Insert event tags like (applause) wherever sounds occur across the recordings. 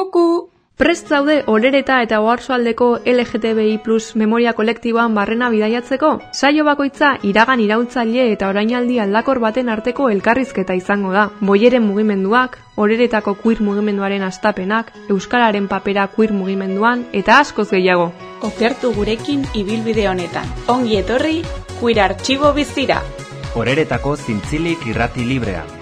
Kuku! Prest zaude orereta eta oharsoaldeko LGTBI plus memoria kolektiboan barrena bidaiatzeko? Saio bakoitza iragan iraultzaile eta orainaldi aldakor baten arteko elkarrizketa izango da. Boieren mugimenduak, oreretako queer mugimenduaren astapenak, euskararen papera queer mugimenduan eta askoz gehiago. Okertu gurekin ibilbide honetan. Ongi etorri, queer artxibo bizira. Oreretako zintzilik irrati librean.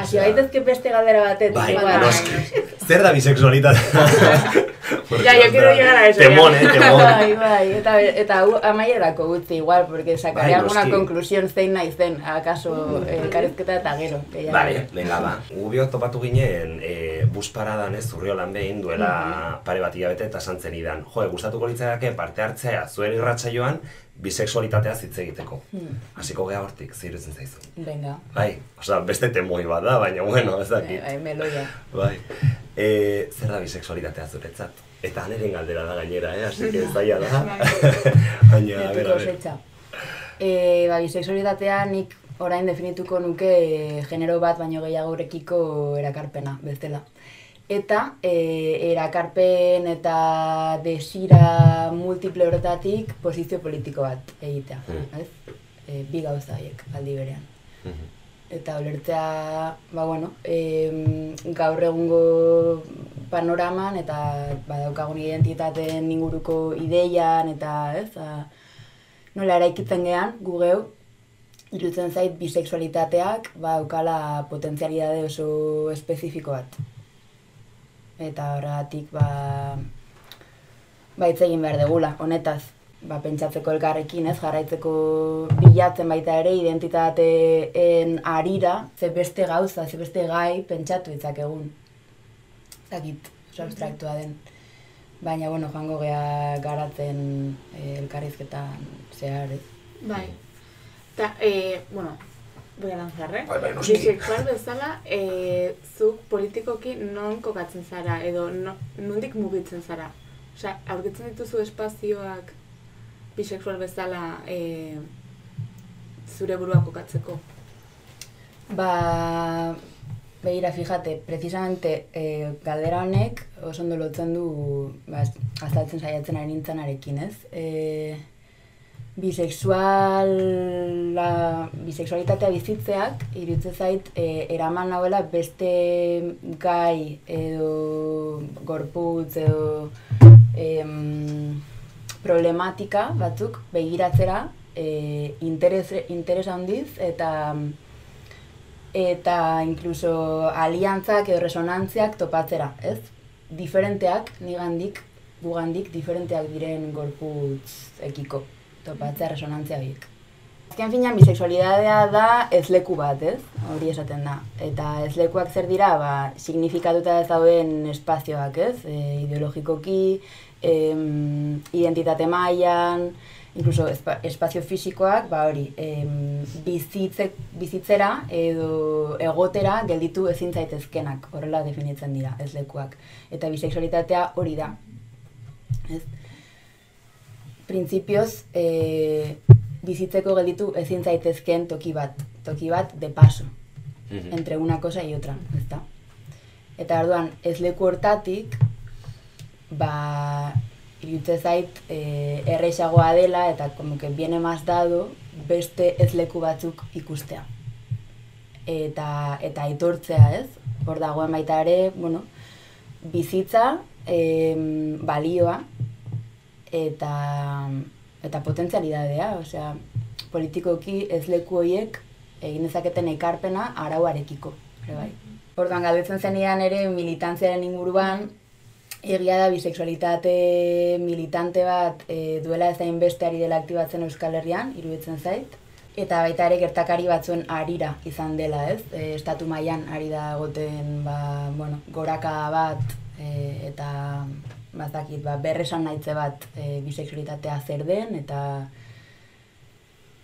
Hasi baitezke beste galdera batet. Bai, igual. noski. Zer da bisexualitatea? (laughs) Ya, yo quiero llegar a eso. Temón, ya. eh, temón. (laughs) Bai, bai, eta, eta amaierako gutzi igual, porque sacaré Bai, alguna conclusión zein nahi zen, akaso elkarrezketa eta gero. gehiago. Bale, venga ba. Gubiok topatu ginen e, bus paradan ez zurriolan behin duela pare bat hilabete eta santzen idan. Jo, gustatuko litzaiake parte hartzea zuen irratsaioan bisexualitatea hitz egiteko. Hasiko gea hortik, zer iruditzen zaizu. Venga, Bai, osea, beste temoi bat da, baina bueno, ez bai, dakit. bai, meloia. Bai. E, zer da bisexualitatea zuretzat? Eta aneren galdera da gainera, eh? Así que zaila da. (laughs) baina, a ber, a ber. E, ba, bisexualitatea nik orain definituko nuke genero bat baino gehiagorekiko erakarpena, bestela. Eta e, erakarpen eta desira multiple horretatik posizio politiko bat egitea, Mm. ez? E, bi gauza haiek aldi berean. Mhm. Eta ulertzea, ba bueno, em, gaur egungo panoraman eta badaukagun identitateen inguruko ideian eta ez, a, nola eraikitzen gean, gu geu, irutzen zait bisexualitateak badaukala potentzialidade oso espezifiko bat. Eta horregatik ba, ba hitz egin behar degula, honetaz. Ba, pentsatzeko elkarrekin, ez, jarraitzeko bilatzen baita ere identitateen arira, ze beste gauza, ze beste gai pentsatu ditzakegun. Zakit, oso abstraktua den. Baina, bueno, joango gea garatzen e, elkarrizketan zehar, ez. Bai. Ta, eh, bueno, voy a lanzar, eh? Bai, bai, noski. Bisexual bezala, eh, zuk politikoki non kokatzen zara, edo no, nondik mugitzen zara? Osea, aurkitzen dituzu espazioak bisexual bezala eh, zure burua kokatzeko. Ba, begira, fijate, precisamente e, galdera honek oso ondo lotzen du ba, azaltzen saiatzen ari nintzanarekin, ez? E, bisexuala, bisexualitatea bizitzeak iruditzen zait e, eraman nauela beste gai edo gorputz edo em, problematika batzuk begiratzera e, interes, interes handiz eta eta incluso aliantzak edo resonantziak topatzera, ez? Diferenteak, nigandik, gugandik, diferenteak diren gorputz ekiko topatzea resonantzia biek. Azken finean, bisexualidadea da ez leku bat, ez? Hori esaten da. Eta ez lekuak zer dira, ba, signifikatuta ez dauden espazioak, ez? E, ideologikoki, em, identitate mailan, incluso espa, espazio fisikoak, ba hori, em, bizitze, bizitzera edo egotera gelditu ezin zaitezkenak, horrela definitzen dira, ez lekuak. Eta bisexualitatea hori da. Ez? Printzipioz, e, bizitzeko gelditu ezin zaitezken toki bat, toki bat de paso, Mhm. entre una cosa y otra, ezta? Eta orduan, ez leku hortatik, ba, iruditzen zait e, erresagoa dela eta como que viene más dado beste ez leku batzuk ikustea. Eta, eta aitortzea ez, hor dagoen baita ere, bueno, bizitza, em, balioa, eta, eta potentzialidadea, osea, politikoki ez leku horiek egin dezaketen ekarpena arauarekiko, ere bai. Orduan, galdetzen zenidan ere militantziaren inguruan, egia da bisexualitate militante bat e, duela ez beste ari dela aktibatzen Euskal Herrian, iruditzen zait. Eta baita ere gertakari batzuen arira izan dela, ez? E, estatu mailan ari da egoten ba, bueno, goraka bat e, eta bazakit, ba, berresan nahitze bat e, bisexualitatea zer den eta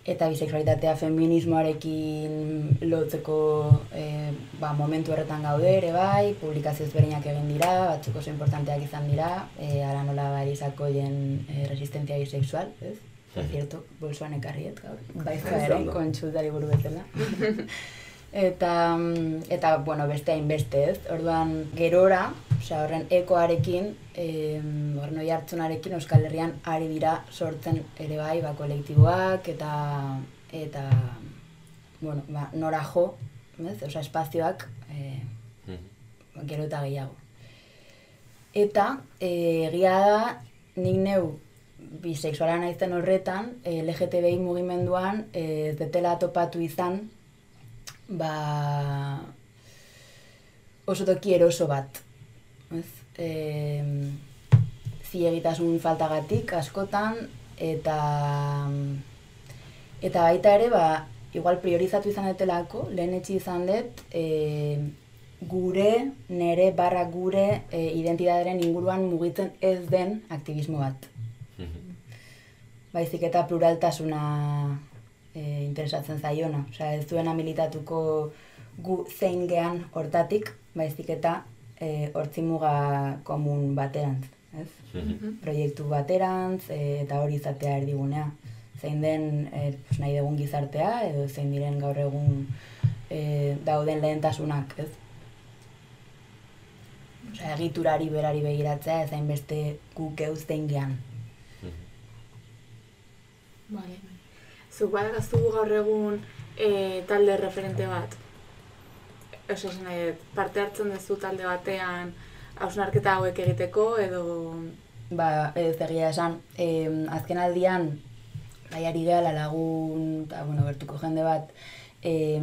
eta bisexualitatea feminismoarekin lotzeko e, ba, momentu horretan gaude ere bai, publikazio ezberdinak egin dira, batzuk oso importanteak izan dira, e, ara nola ba, erizakoien e, resistentzia bisexual, ez? por cierto, bolsoan ekarriet gaur, baizka ere, kontsultari buru bezala. (laughs) eta, mm, eta, bueno, beste hainbeste ez, orduan gerora, osea, horren ekoarekin, e, horren oi hartzunarekin Euskal Herrian ari dira sortzen ere bai, ba, kolektiboak eta, eta, bueno, ba, nora jo, ez, osea, espazioak, e, gero eta gehiago. Eta e, egia da nik neu bisexuala naizen horretan, e, LGTBI mugimenduan e, ez detela topatu izan ba oso toki eroso bat. Ez? E, zilegitasun faltagatik askotan eta eta baita ere ba igual priorizatu izan detelako, lehen etxi izan dut, e, gure, nere, barra gure e, identitatearen inguruan mugitzen ez den aktivismo bat. Baizik eta pluraltasuna e, interesatzen zaiona. Osea, ez duena militatuko gu zein gean hortatik, baizik eta e, hortzimuga komun baterantz. Ez? Proiektu baterantz e, eta hori izatea erdigunea. Zein den e, pues, nahi dugun gizartea edo zein diren gaur egun e, dauden lehentasunak, ez? Osea, egiturari berari begiratzea ez hainbeste guk euz zein gean. Vale. Zuk badakazu gaur egun e, talde referente bat? Osa, esan parte hartzen duzu talde batean hausnarketa hauek egiteko edo... Ba, ez egia esan, eh, azken aldian, bai ari gehala lagun, eta, bueno, bertuko jende bat, eh,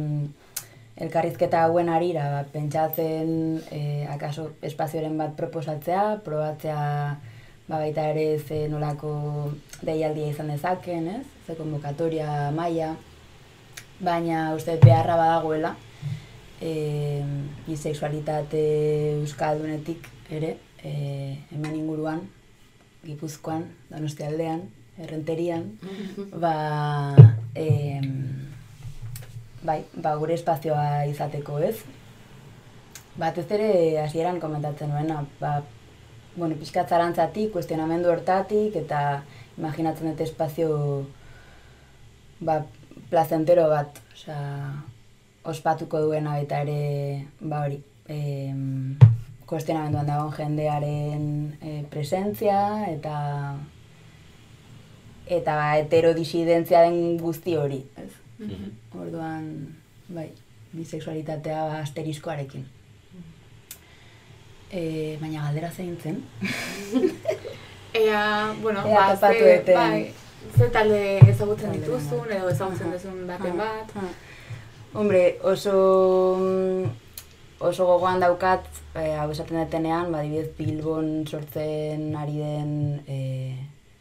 elkarrizketa hauen arira, ba, pentsatzen, eh, akaso espazioaren bat proposatzea, probatzea, ba, baita ere ze nolako deialdia izan dezaken, ez? Ze konvokatoria maila, baina uste beharra badagoela, e, bisexualitate euskaldunetik ere, e, hemen inguruan, Gipuzkoan, Donostialdean, Errenterian, (laughs) ba, e, bai, ba, gure espazioa izateko, ez? Batez ere hasieran komentatzen nuena, ba, bueno, pixkat zarantzatik, kuestionamendu hortatik, eta imaginatzen dut espazio ba, plazentero bat, osea, ospatuko duena baita ere, ba hori, em, kuestionamenduan dagoen jendearen e, presentzia, eta eta ba, heterodisidentzia den guzti hori, ez? Orduan, bai, bisexualitatea ba, asteriskoarekin. E, baina galdera zein zen. (laughs) Ea, bueno, Ea ba, ze, bai, ze talde ezagutzen dituzun edo ezagutzen duzun baten bat. Hombre, oso mm, oso gogoan daukat, eh, hau esaten detenean, ba, adibidez Bilbon sortzen ari den, eh,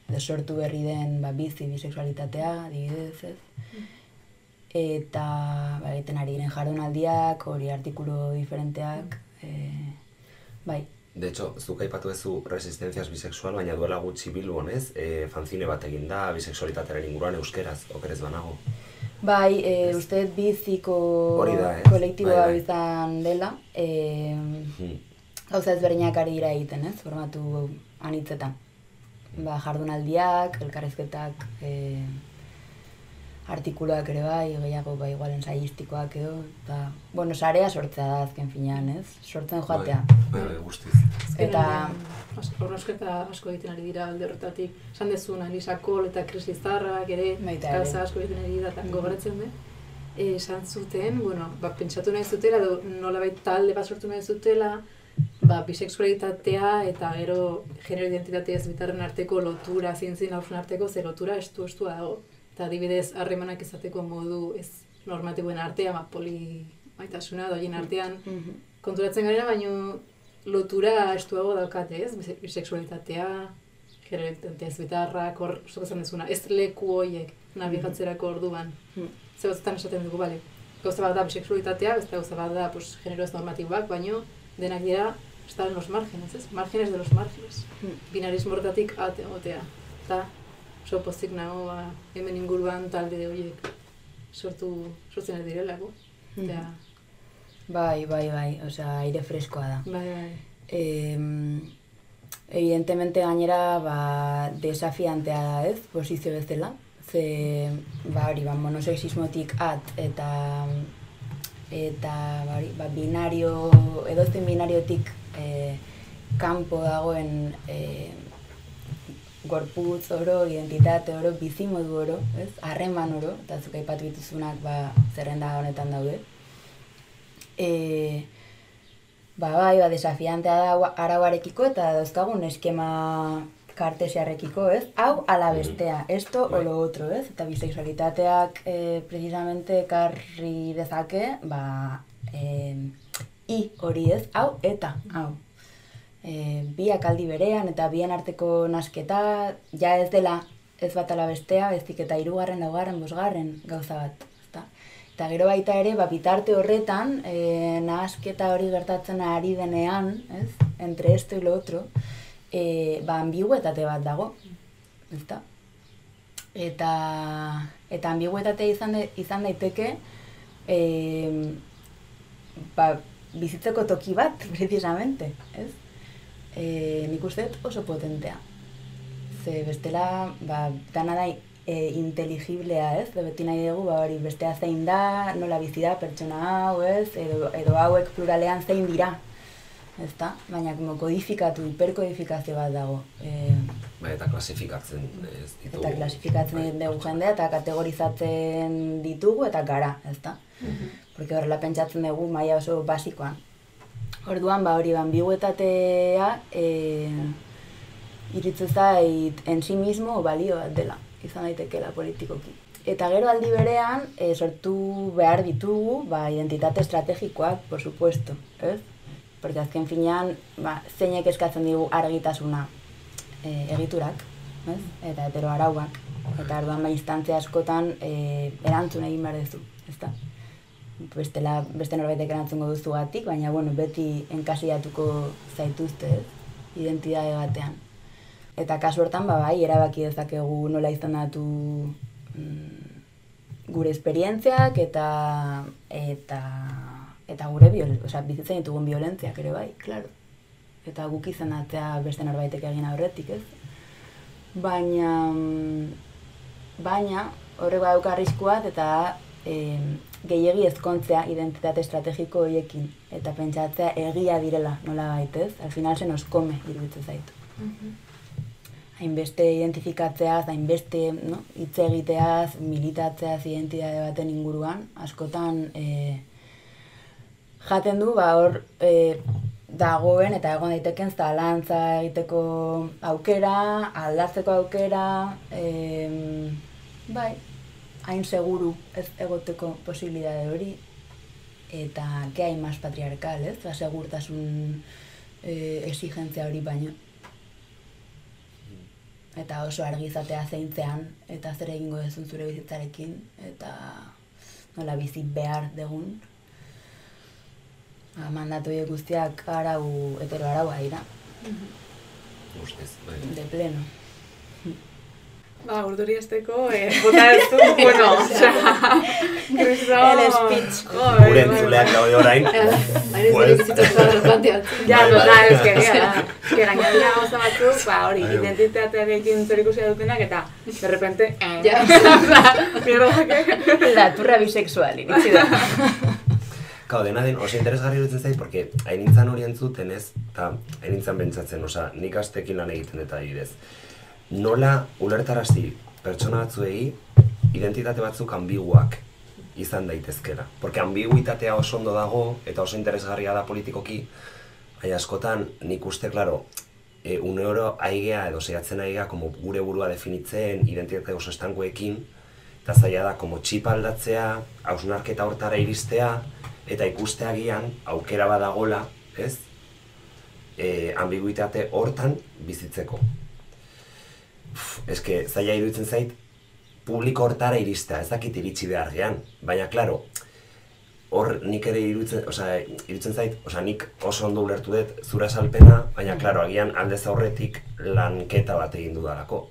edo sortu berri den, ba, bizi, bisexualitatea, adibidez, ez? Eta, ba, egiten ari diren jardunaldiak, hori artikulu diferenteak, eh, bai, De hecho, zuk aipatu duzu resistencias bisexual, baina duela gutxi Bilbon, ez? E, fanzine bat egin da bisexualitatearen inguruan euskeraz, okerez banago. Bai, e, uste dut biziko da, ez? kolektiboa Bai, bai. izan dela. E, Hmm. gauza ezberdinak ari dira egiten, ez? Formatu anitzetan. Ba, jardunaldiak, elkarrezketak, e, artikuluak ere bai, gehiago ba, igual ensaistikoak edo, eta, bueno, sarea sortzea da azken finean, ez? Sortzen joatea. Bai, bai, guztiz. Eta, Horrosketa asko egiten ari dira alde horretatik. Esan dezun, Elisa Kol eta Chris Lizarrak ere, gauza asko egiten ari dira, eta Mhm. gogoratzen dut. Eh, esan zuten, bueno, ba, pentsatu nahi zutela, edo nolabait talde bat sortu nahi zutela, ba, bisexualitatea eta gero genero identitate ez bitarren arteko lotura, zein hausen arteko, ze lotura estu estua dago. Eta adibidez, harremanak izateko modu ez normatiboen artean, ba, poli maitasuna doien artean, mhm, konturatzen garela, baino lotura estuago daukate, ez? Bise- Bisexualitatea, genero identitatea ez bitarrak, hor, esan dezuna, ez leku horiek nabigatzerako orduan. Mhm. Ze batzutan esaten dugu, bale, gauza bat da bisexualitatea, beste gauza bat da pues, genero ez normatiboak, baino denak dira estar en los márgenes, ez? Márgenes de los márgenes. Mhm. Binarismo horretatik ate egotea. Eta oso pozik nago ba, hemen inguruan talde horiek sortu, sortzen ez direlako. Eta, bai, bai, bai, osea, aire freskoa da. bai, bai. Eh, evidentemente gainera ba, desafiantea da ez, posizio bezala. ze, ba, hori, ba, monosexismotik at, eta, eta, ba, hori, ba, binario, edozein binariotik e, kanpo dagoen e, gorputz oro, identitate oro, bizimodu oro, ez? Harreman oro, eta zuk aipatu dituzunak ba, zerrenda honetan daude. E, ba, bai, ba, desafiantea da arauarekiko eta dauzkagun eskema kartesiarrekiko, ez? Hau ala bestea, esto o lo otro, ez? Eta bisexualitateak e, precisamente karri dezake, ba, e, i hori ez, hau eta, hau e, biak aldi berean eta bien arteko nasketa ja ez dela ez bat ala bestea, ezik eta hirugarren, laugarren, bosgarren gauza bat. Ezta? Eta gero baita ere, ba, bitarte horretan, e, nasketa hori gertatzen ari denean, ez? entre esto y lo otro, e, ba, ambiguetate bat dago. Ezta? Eta, eta ambiguetate izan, de, izan daiteke, e, ba, bizitzeko toki bat, (laughs) precisamente, ez? E, nik uste oso potentea. Ze bestela, ba, dana da e, inteligiblea, ez? De beti nahi dugu, ba, hori, bestea zein da, nola bizi da pertsona hau, ez? Edo, edo hauek pluralean zein dira. Ez da? Baina, como kodifikatu, hiperkodifikazio bat dago. E, ba, eta klasifikatzen ez ditugu. Eta klasifikatzen bai. dugu jendea, eta kategorizatzen ditugu, eta gara, ez da? Mm Porque horrela pentsatzen dugu maila oso basikoan. Orduan, ba, hori ambiguetatea e, iritzen zait en sí mismo balio bat dela, izan daitekeela politikoki. Eta gero aldi berean, e, sortu behar ditugu, ba, identitate estrategikoak, por supuesto, ez? Porque azken finean, ba, zeinek eskatzen digu argitasuna e, egiturak, ez? Eta hetero arauak. Eta arduan, ba, instantzia askotan e, erantzun egin behar duzu, ez da? Bestela beste norbaitek erantzungo duzu gatik, baina bueno, beti enkasiatuko zaituzte, identitate batean. Eta kasu hortan ba bai, erabaki dezakegu nola izan datu mm, gure esperientziak eta eta eta gure biol, o sea, bizitzen ditugun violentziak ere bai, claro. Eta guk izan atzea beste norbaitek egin aurretik, ez? Baina mm, baina horrek badauka arriskuat eta eh, gehiegi ezkontzea identitate estrategiko horiekin eta pentsatzea egia direla nola baitez, al final se nos come iruditzen zaitu. Mm Hainbeste identifikatzeaz, hainbeste no? hitz egiteaz, militatzeaz identitate baten inguruan, askotan e, jaten du, ba hor e, dagoen eta egon daiteken zalantza egiteko aukera, aldatzeko aukera, e, bai, hain seguru ez egoteko posibilidade hori eta ke hain mas patriarkal, ez? Ba, segurtasun eh, exigentzia hori baino. Eta oso argi izatea zeintzean eta zer egingo dezun zure bizitzarekin eta nola bizi behar degun. Ba, mandatu guztiak arau, hetero araua dira. Bai. De pleno. Ba, urduri esteko, eh, (laughs) bota ez du, bueno, osea, Cristo... El speech. Gure entzuleak daude orain. Ja, tota, ez que, (laughs) que gainera oso batzuk, ba, hori, identitatearekin zer ikusia dutenak, eta, de repente, eh, ja, (laughs) mierda, La turra bisexual, iritsi da. Kau, dena den, oso interesgarri dutzen zait, porque hain nintzen hori entzuten ez, eta hain nintzen bentsatzen, osa, nik astekin lan egiten eta adibidez nola ulertarazi pertsona batzuei identitate batzuk ambiguak izan daitezkera. Porque ambiguitatea oso ondo dago eta oso interesgarria da politikoki, baina askotan nik uste, klaro, e, une oro aigea edo zeiatzen aigea como gure burua definitzen identitate oso estankoekin, eta zaila da, como txipa aldatzea, hausnarketa hortara iristea, eta ikusteagian aukera badagola, ez? E, ambiguitate hortan bizitzeko eske zaila iruditzen zait publiko hortara iristea, ez dakit iritsi behar gean, baina klaro, hor nik ere iruditzen, osea, iruditzen zait, osea, nik oso ondo ulertu dut zura salpena, baina klaro, agian aldez aurretik lanketa bat egin dudalako.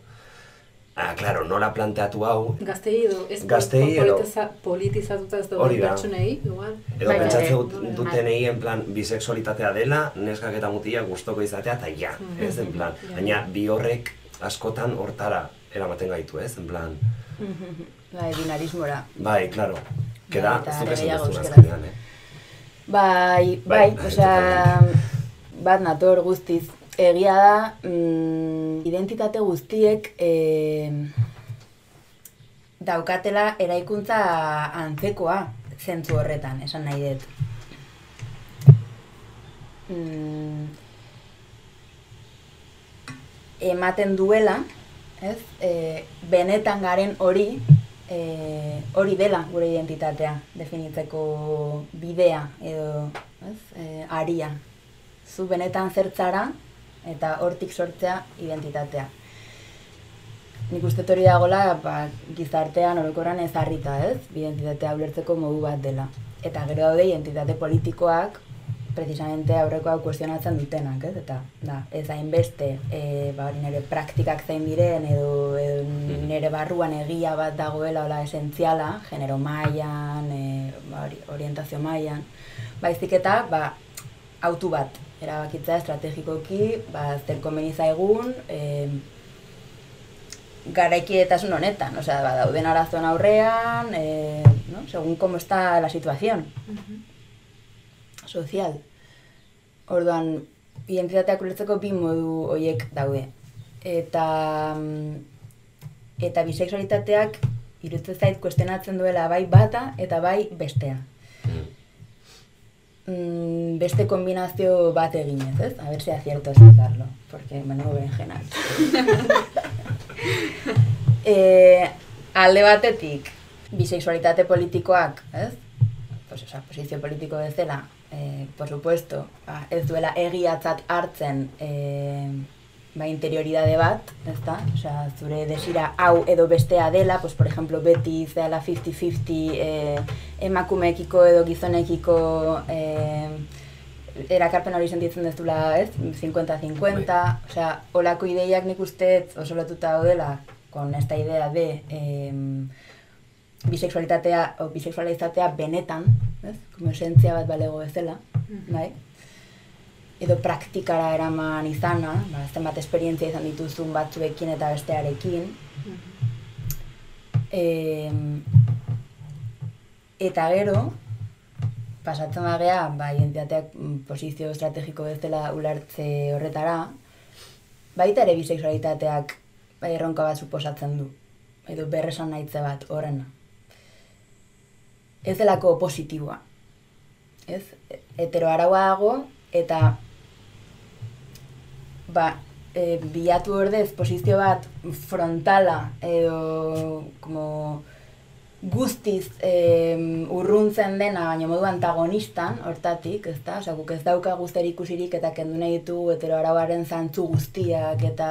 Ah, claro, nola planteatu hau... Gaztei edo, ez gaztei edo... politizatuta ez dago pertsonei, igual. Edo bai, pentsatzen bai, bai. dutenei, en plan, bisexualitatea dela, neskak eta mutia gustoko izatea, eta ja, mm -hmm. ez, en plan. Baina, bi horrek askotan hortara eramaten gaitu, ez? En plan, (laughs) bai, binarismora. Bai, claro. Keda, Bai, zuk esan duzun euskaraz. azkenean, eh? Bai, Bai, bai, osea, bat nator guztiz. Egia da, mm, identitate guztiek eh, daukatela eraikuntza antzekoa zentzu horretan, esan nahi dut. Mm, ematen duela, ez? E, benetan garen hori, e, hori dela gure identitatea, definitzeko bidea edo, ez? E, aria. Zu benetan zertzara eta hortik sortzea identitatea. Nik uste hori dagoela ba, gizartean orokorran ezarrita, ez? Identitatea ulertzeko modu bat dela. Eta gero daude identitate politikoak precisamente aurreko hau kuestionatzen dutenak, ez? Eta da, ez hainbeste e, ba, nire praktikak zein diren edo, edo nire barruan egia bat dagoela hola esentziala, genero mailan, e, ba, orientazio mailan, baizik eta ba, autu bat erabakitza estrategikoki, ba, zer komeni zaigun, e, garaikietasun honetan, osea, ba, dauden arazoen aurrean, e, no? según cómo está la situación sozial. Orduan, identitateak ulertzeko bi modu horiek daude. Eta mm, eta bisexualitateak iruditzen zait kuestionatzen duela bai bata eta bai bestea. Mm, beste kombinazio bat eginez, ez? A ver si acierto a explicarlo, porque menudo berenjenal. e, alde batetik, bisexualitate politikoak, ez? Pues, oza, posizio politiko bezala, eh, por supuesto, ba, ez duela egiatzat hartzen eh, ba, interioridade bat, ezta? Osea, zure desira hau edo bestea dela, pues, por ejemplo, beti zehala 50-50 eh, emakumeekiko edo gizonekiko eh, erakarpen hori sentitzen dezula, ez? 50-50, osea, olako ideiak nik uste oso lotuta daudela con esta idea de eh, bisexualitatea o bisexualizatea benetan, ez? Como esentzia bat balego bezala, bai? Edo praktikara eraman izana, ba, zenbat esperientzia izan dituzun batzuekin eta bestearekin. E, eta gero, pasatzen bagea, ba, identitateak mm, posizio estrategiko bezala ulertze horretara, baita ere bisexualitateak bai erronka bat suposatzen du. Edo berresan nahitze bat horrena. Ez delako positiboa. Ez? Hetero araua dago eta ba, e, bilatu ordez posizio bat frontala edo como guztiz e, urruntzen dena, baina modu antagonistan, hortatik, ez da? Osea, guk ez dauka guzteri ikusirik eta kendu nahi ditugu hetero arauaren zantzu guztiak eta,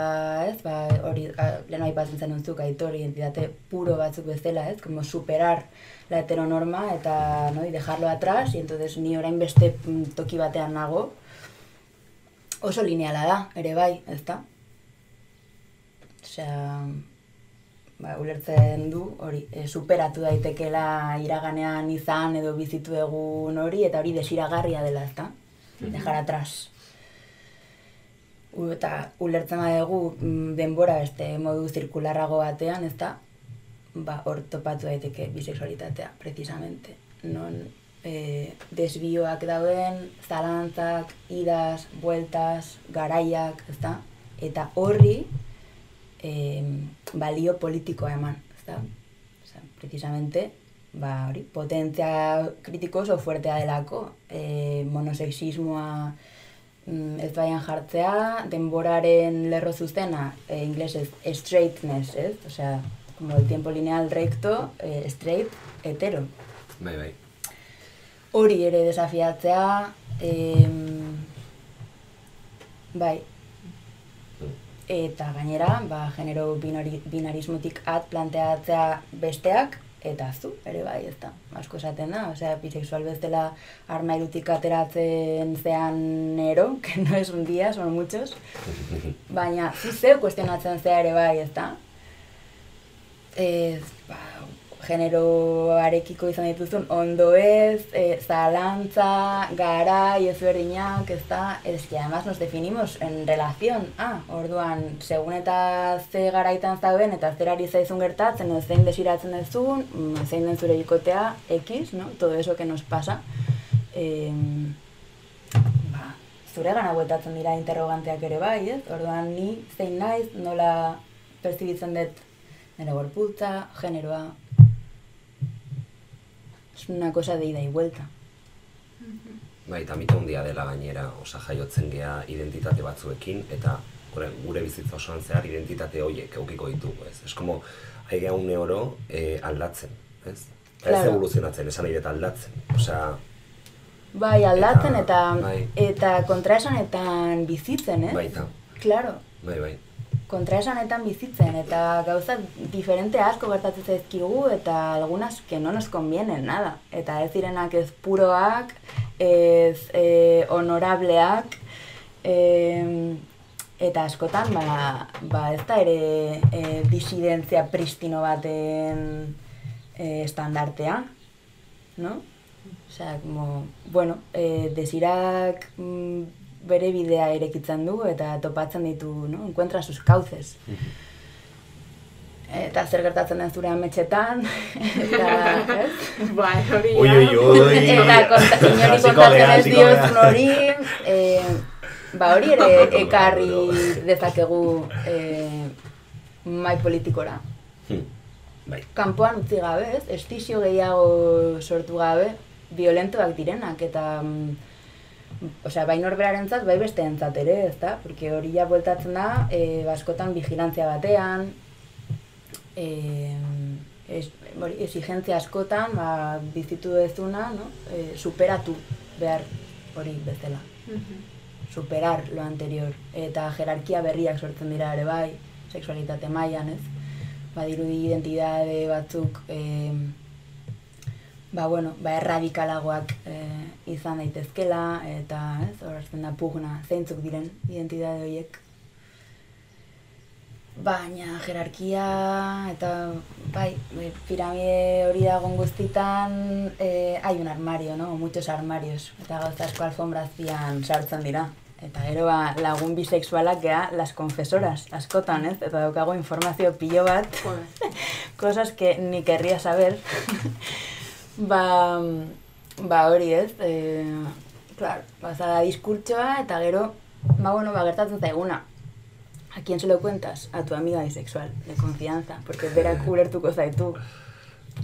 ez? Ba, hori, a, lehen aipatzen zen untzuk, aitori, entitate puro batzuk bezala, ez? Como superar la heteronorma eta, no, y dejarlo atrás, y entonces ni orain beste mm, toki batean nago, oso lineala da, ere bai, ez da? Osea, ba, ulertzen du, hori, e, superatu daitekela iraganean izan edo bizitu egun hori, eta hori desiragarria dela, ezta? Dejar atrás. U, eta ulertzen badegu mm, denbora beste modu zirkularrago batean, ezta? Ba, hor daiteke bisexualitatea, precisamente. Non e, desbioak dauden, zalantzak, idas, bueltas, garaiak, ezta? Eta horri, eh, balio politikoa eman, ezta? Osea, precisamente, ba, hori, potentzia kritiko oso fuertea delako, eh, monosexismoa mm, ez baian jartzea, denboraren lerro zuzena, eh, inglesez straightness, ez? Osea, como el tiempo lineal recto, eh, straight, hetero. Bai, bai. Hori ere desafiatzea, em, bai, eta gainera, ba, genero binari, binarismotik at planteatzea besteak, eta zu, ere bai, ez da, asko esaten da, osea, bisexual bezala armairutik ateratzen zean ero, (laughs) que no es un día, son muchos, (laughs) baina zu zeu kuestionatzen zea ere bai, ez da? Ez, ba, generoarekiko izan dituzun ondo ez, e, zalantza, garai, ezberdinak, ez da, ez que además nos definimos en relación, ah, orduan, segun eta ze garaitan zauden, eta zer ari zaizun gertatzen, edo zein desiratzen duzun, mm, zein den zure ikotea, X, no? todo eso que nos pasa, eh, ba, zure gana bueltatzen dira interroganteak ere bai, ez? Orduan ni zein naiz, nola perzibitzen dut nire gorputza, generoa. Es una cosa de ida y vuelta. Bai, eta mita handia dela gainera, osa jaiotzen gea identitate batzuekin, eta gure, gure bizitza osoan zehar identitate horiek eukiko ditugu, ez? Ez como, haigea une oro eh, aldatzen, ez? Ez Claro. evoluzionatzen, esan nahi aldatzen. Osea, Bai, aldatzen eta Eta, bai. eta kontraesanetan bizitzen, eh? baita, Claro, bai, bai. Kontraesanetan bizitzen eta gauza diferente asko gertatzen zaizkigu eta algunas que no nos convienen nada. Eta ez direnak ez puroak, ez eh, honorableak, eh, eta askotan ba, ba ez da ere eh, disidentzia pristino baten eh, estandartea, no? Osea, como, bueno, eh, desirak mm, bere bidea irekitzen du eta topatzen ditu, no? Encuentra sus cauces. Eta zer gertatzen den zure ametxetan, (laughs) eta, ez? (laughs) Bai, hori Ui, ui, ui. Eta konta, (laughs) inori kontatzen ez diozun hori, eh, ba hori ere ekarri dezakegu eh, mai politikora. Hm. Bai. Kanpoan utzi gabe, ez? Estizio gehiago sortu gabe, violentoak direnak, eta mm, Osea, bai norberarentzat, bai besteentzat ere, ezta? Porque hori ja bueltatzen da, e, askotan vigilantzia batean, e, es, hori, exigentzia askotan, ba, bizitu dezuna, no? E, superatu behar hori bezala. Superar lo anterior. Eta jerarkia berriak sortzen dira ere bai, sexualitate mailan, ez? Badirudi identidade batzuk, e, ba, bueno, ba, erradikalagoak e, izan daitezkela, eta, ez, horazten da pugna, zeintzuk diren identidade horiek. Baina jerarkia eta bai, bai, piramide hori dagoen guztitan eh, hay un armario, no? Muchos armarios. Eta gauza asko alfombra azpian sartzen dira. Eta gero ba, lagun bisexualak gea las confesoras, askotan, ez? Eta daukago informazio pilo bat, (laughs) cosas que ni querría saber. Ba, ba hori ez, e, klar, bazara diskurtsoa eta gero, ba bueno, ba gertatzen zaiguna. ¿A quién se lo cuentas? A tu amiga bisexual, de confianza, porque berak (laughs) ulertuko zaitu.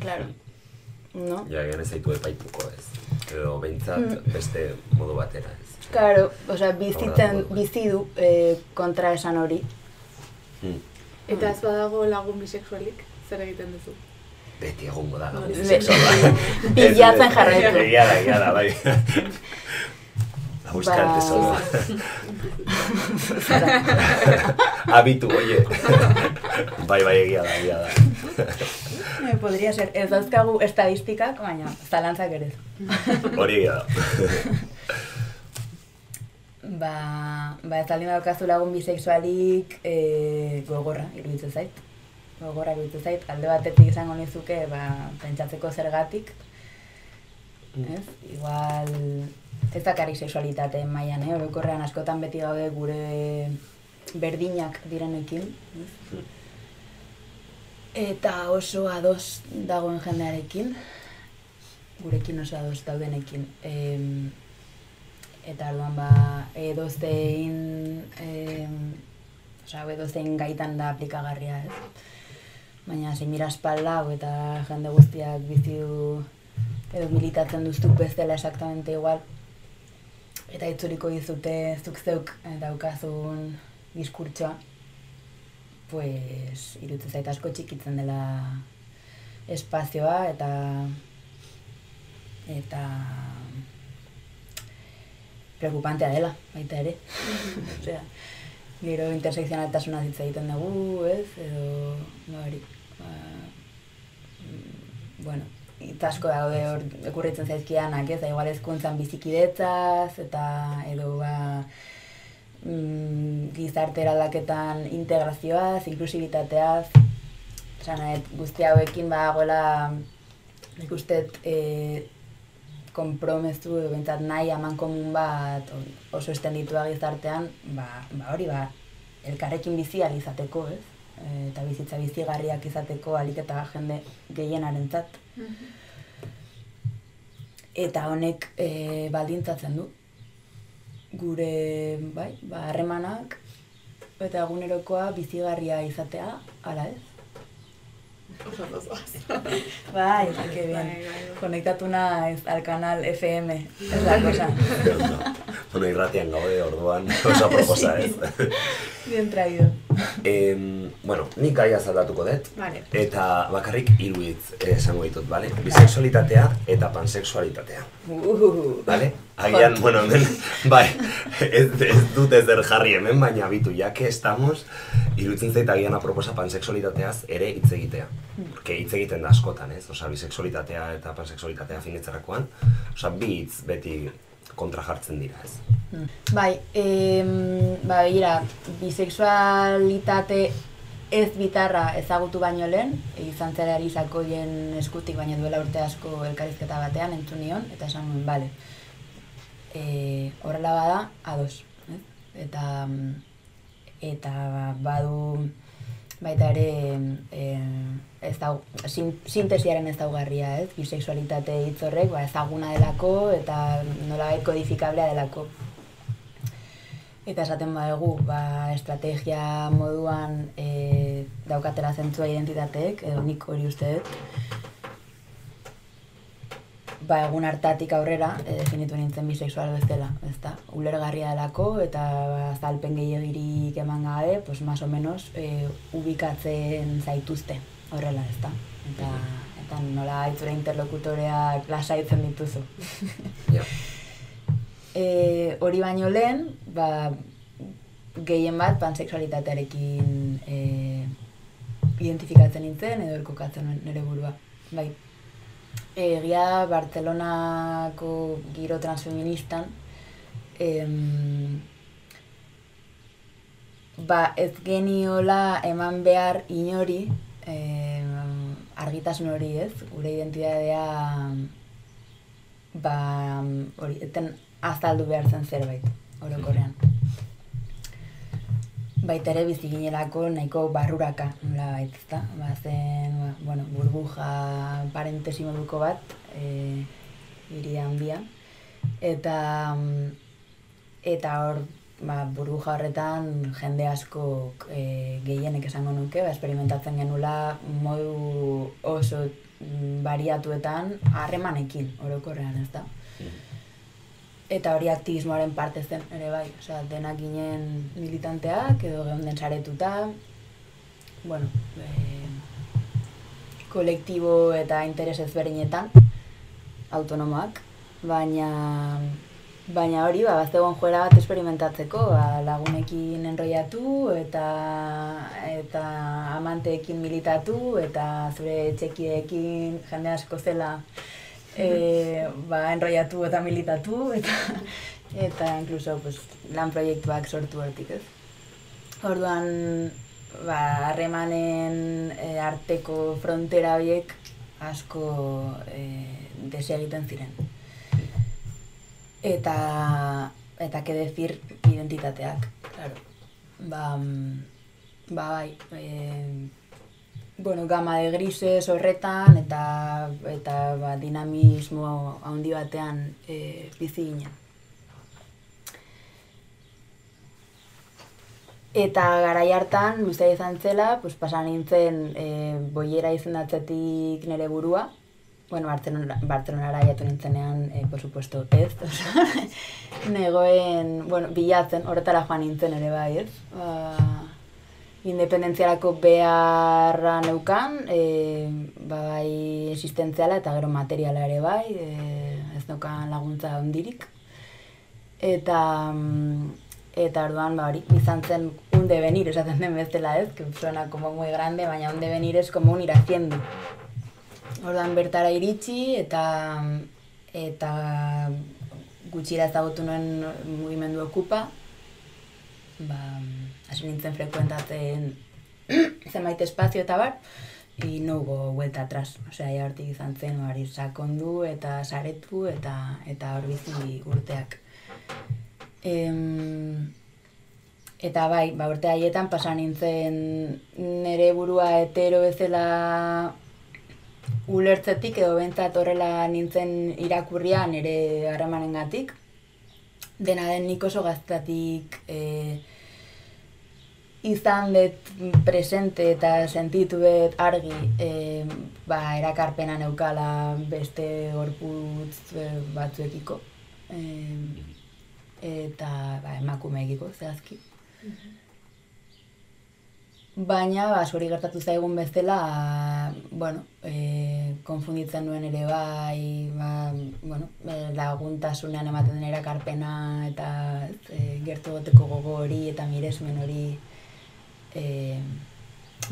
Claro. No? Ja, ez zaitu epaituko ez. Edo behintzat Mm. beste modu batera ez. Claro, osea, bizitzen, Horrela, bizi du eh, kontra esan hori. Hm. Eta ez badago lagun bisexualik, zer egiten duzu? Beti egongo da lagun sexuala. Bilatzen jarraitu. Egia da, egia da, bai. A buscar Ba- tesoro. Habitu, oye. Bai, bai, egia da, egia da. Eh, podría ser, ez dauzkagu estadistikak, baina zalantzak ere. Hori egia da. Ba, ba ez aldin daukazu lagun bisexualik e, gogorra, iruditzen zait. Gogorra iruditzen zait, alde batetik izango nizuke, ba, pentsatzeko zergatik. Ez? Igual, ez bakarrik sexualitate mailan, eh? Orokorrean askotan beti gaude gure berdinak direnekin. Ez? Eta oso ados dagoen jendearekin, gurekin oso ados daudenekin. Em, eta orduan ba edozein em, osea edozein gaitan da aplikagarria, ez? Baina zein mira espaldago eta jende guztiak bizi du edo militatzen duztuk bezala exactamente igual eta itzuliko dizute zuk zeuk daukazun diskurtsoa pues iruditzen zait asko txikitzen dela espazioa eta eta preocupantea dela, baita ere. (laughs) Osea, gero intersekzionaltasuna hitz egiten dugu, ez? Edo, no bueno, hitz asko daude hor ekurritzen zaizkianak, ez? Igual ezkuntzan bizikidetzaz, eta edo, ba, mm, gizarte eraldaketan integrazioaz, inklusibitateaz, nahi, guzti hauekin badagoela nik uste e, konpromezu edo bentsat nahi aman komun bat oso estenditua gizartean, ba, ba hori ba, elkarrekin bizi ahal izateko, ez? E, eta bizitza bizigarriak izateko alik eta jende gehienarentzat. Eta honek e, baldintzatzen du. Gure, bai, ba, harremanak eta egunerokoa bizigarria izatea, ala ez? (laughs) Bai, que bien. Bai, bai, bai. Konektatu naiz al canal FM, ez da cosa. (laughs) bueno, irratian gaude orduan, oso proposa ez. (laughs) Bien traído. Em, bueno, nik gaia zaldatuko dut, Vale. eta bakarrik hiru hitz esango ditut, bale? Bisexualitatea eta pansexualitatea. Uh, Vale? Agian, bueno, hemen, (laughs) bai, ez, ez dut ezer jarri hemen, baina bitu, ya que estamos, iruditzen zait agian aproposa pansexualitateaz ere hitz egitea. Porque hitz egiten da askotan, ez? Osa, bisexualitatea eta pansexualitatea finitzerakoan, osa, bi hitz beti kontra jartzen dira, ez? bai, em, ba, begira, bisexualitate ez bitarra ezagutu baino lehen, izan zera sakoien eskutik baina duela urte asko elkarrizketa batean entzun nion, eta esan nuen, bale, e, horrela bada, ados, ez? Eta, mm, eta badu baita ere e, ez da, sin, sintesiaren ezaugarria, ez? Bisexualitate hitz horrek, ba, ezaguna delako eta nolabait kodifikablea delako. Eta esaten badegu, ba, estrategia moduan e, daukatela zentzua identitateek, edo nik hori uste dut, ba, egun hartatik aurrera e, definitu nintzen bisexual bezala, ezta? Ulergarria delako eta ba, azalpen gehiegirik eman gabe, pues más o menos e, ubikatzen zaituzte horrela, ezta? Eta, eta nola aitzure interlokutoreak lasaitzen dituzu. (laughs) Ja. (laughs) E, hori baino lehen, ba, gehien bat pansexualitatearekin e, identifikatzen nintzen edo erkokatzen nire burua. Bai. Egia da Bartzelonako giro transfeministan em, ba ez geniola eman behar inori em, argitasun hori ez, gure identitatea ba hori, eten azaldu behar zen zerbait, orokorrean. Baita ere bizi ginerako nahiko barruraka, nola bait, ezta? Ba, zen, ba, bueno, burbuja parentesi moduko bat, e, hiri handian. Eta, eta hor, ba, burbuja horretan jende asko e, gehienek esango nuke, ba, esperimentatzen genula modu oso mm, bariatuetan harremanekin orokorrean, ez da? Eta hori aktivismoaren parte zen ere bai, osea, denak ginen militanteak edo geunden saretuta, bueno, e, kolektibo eta interes ezberdinetan, autonomoak, baina baina hori ba bazegoen joera bat esperimentatzeko, ba, lagunekin enroiatu eta eta amanteekin militatu eta zure txekideekin jende asko zela e, ba, enroiatu eta militatu eta eta incluso pues, lan proiektuak sortu hortik, ez? Orduan, ba, harremanen e, arteko frontera horiek asko e, desegiten ziren. Eta, eta que decir identitateak, claro. Ba, mm, ba bai, e, bueno, gama de grises horretan eta eta ba, dinamismo handi batean e, bizi ginen. Eta garai hartan, luze izan zela, pues, pasa nintzen e, boiera izendatzetik nire burua. Bueno, Bartzelona, Bartzelonara jatu nintzenean, e, por supuesto, ez. Osa, (laughs) negoen, bueno, bilatzen, horretara joan nintzen ere bai, ez. Ba, independentziarako beharra neukan, e, bai existentziala eta gero materiala ere bai, e, ez neukan laguntza ondirik. Eta, mm, eta orduan, ba hori, izan zen un devenir, esaten den bezala ez, que suena como muy grande, baina un devenir es como un ir haciendo. Orduan bertara iritsi eta eta gutxira ezagutu nuen mugimendu okupa, ba, hasi nintzen frekuentatzen (clears throat) zenbait espazio eta bar, y no hubo vuelta atrás. Osea, ja hortik izan zen, hori sakondu eta saretu eta eta hor bizi urteak. Em, eta bai, ba, urte haietan pasa nintzen nire burua hetero bezala ulertzetik edo bentsat horrela nintzen irakurria nire harremanengatik. Dena den nik oso gaztatik e, izan dut presente eta sentitu dut argi e, ba, erakarpena neukala beste gorputz e, batzuekiko. E, eta ba, emakumeekiko zehazki. Baina, ba, hori gertatu zaigun bezala, bueno, e, konfunditzen nuen ere bai, ba, bueno, e, laguntasunean ematen den erakarpena eta e, gertu goteko gogo hori eta miresmen hori e,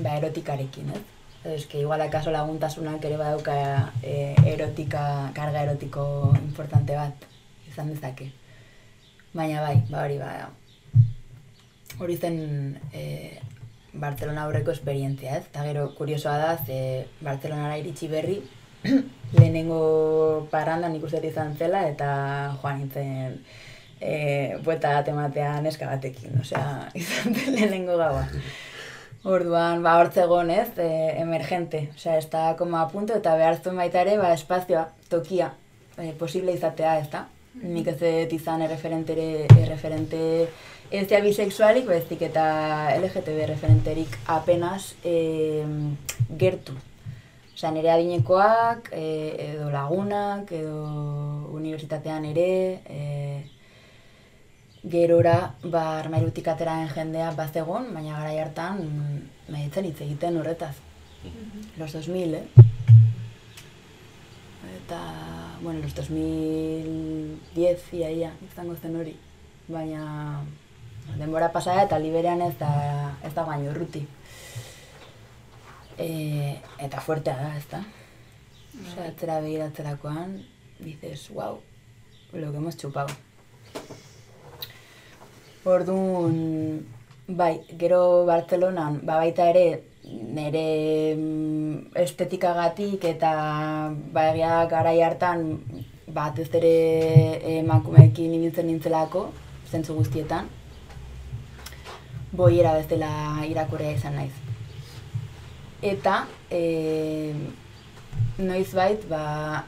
ba, erotikarekin, ez? Que igual akaso laguntasunak ere badauka e, erotika, karga erotiko importante bat izan dezake. Baina bai, ba hori ba, hori zen e, Barcelona aurreko esperientzia, ez? Eta gero, kuriosoa da, ze Barcelonara iritsi berri, (clears throat) lehenengo parrandan ikusten izan zela, eta joan nintzen e, bueta bat ematea neska batekin, osea, (laughs) izan zen lehenengo gaua. Orduan, ba, hortzegon, ez, e, emergente, osea, ez da koma punto, eta behar zuen baita ere, ba, espazioa, tokia, e, posible izatea, ez da? Nik ez izan erreferentere, erreferente ez da bisexualik, bezik eta LGTB referenterik apenas e, gertu. Osea, nire adinekoak, e, edo lagunak, edo unibertsitatean ere, e, gerora, ba, armairutik ateraen jendea bazegon, baina gara hartan meditzen hitz egiten horretaz. Los 2000, eh? Eta, bueno, los 2010 ia, ia, izango zen hori. Baina, denbora pasada eta liberean ez da, ez da baino urruti. E, eta fuertea da, ez da? Osea, atzera begiratzerakoan, dices, wow, lo que hemos chupado. Orduan, bai, gero Bartzelonan, ba baita ere, nire mm, estetikagatik eta ba egia garai hartan batez ere emakumeekin ibiltzen nintzelako, zentzu guztietan, boiera bezala irakurria izan naiz. Eta, e, noiz bait, ba,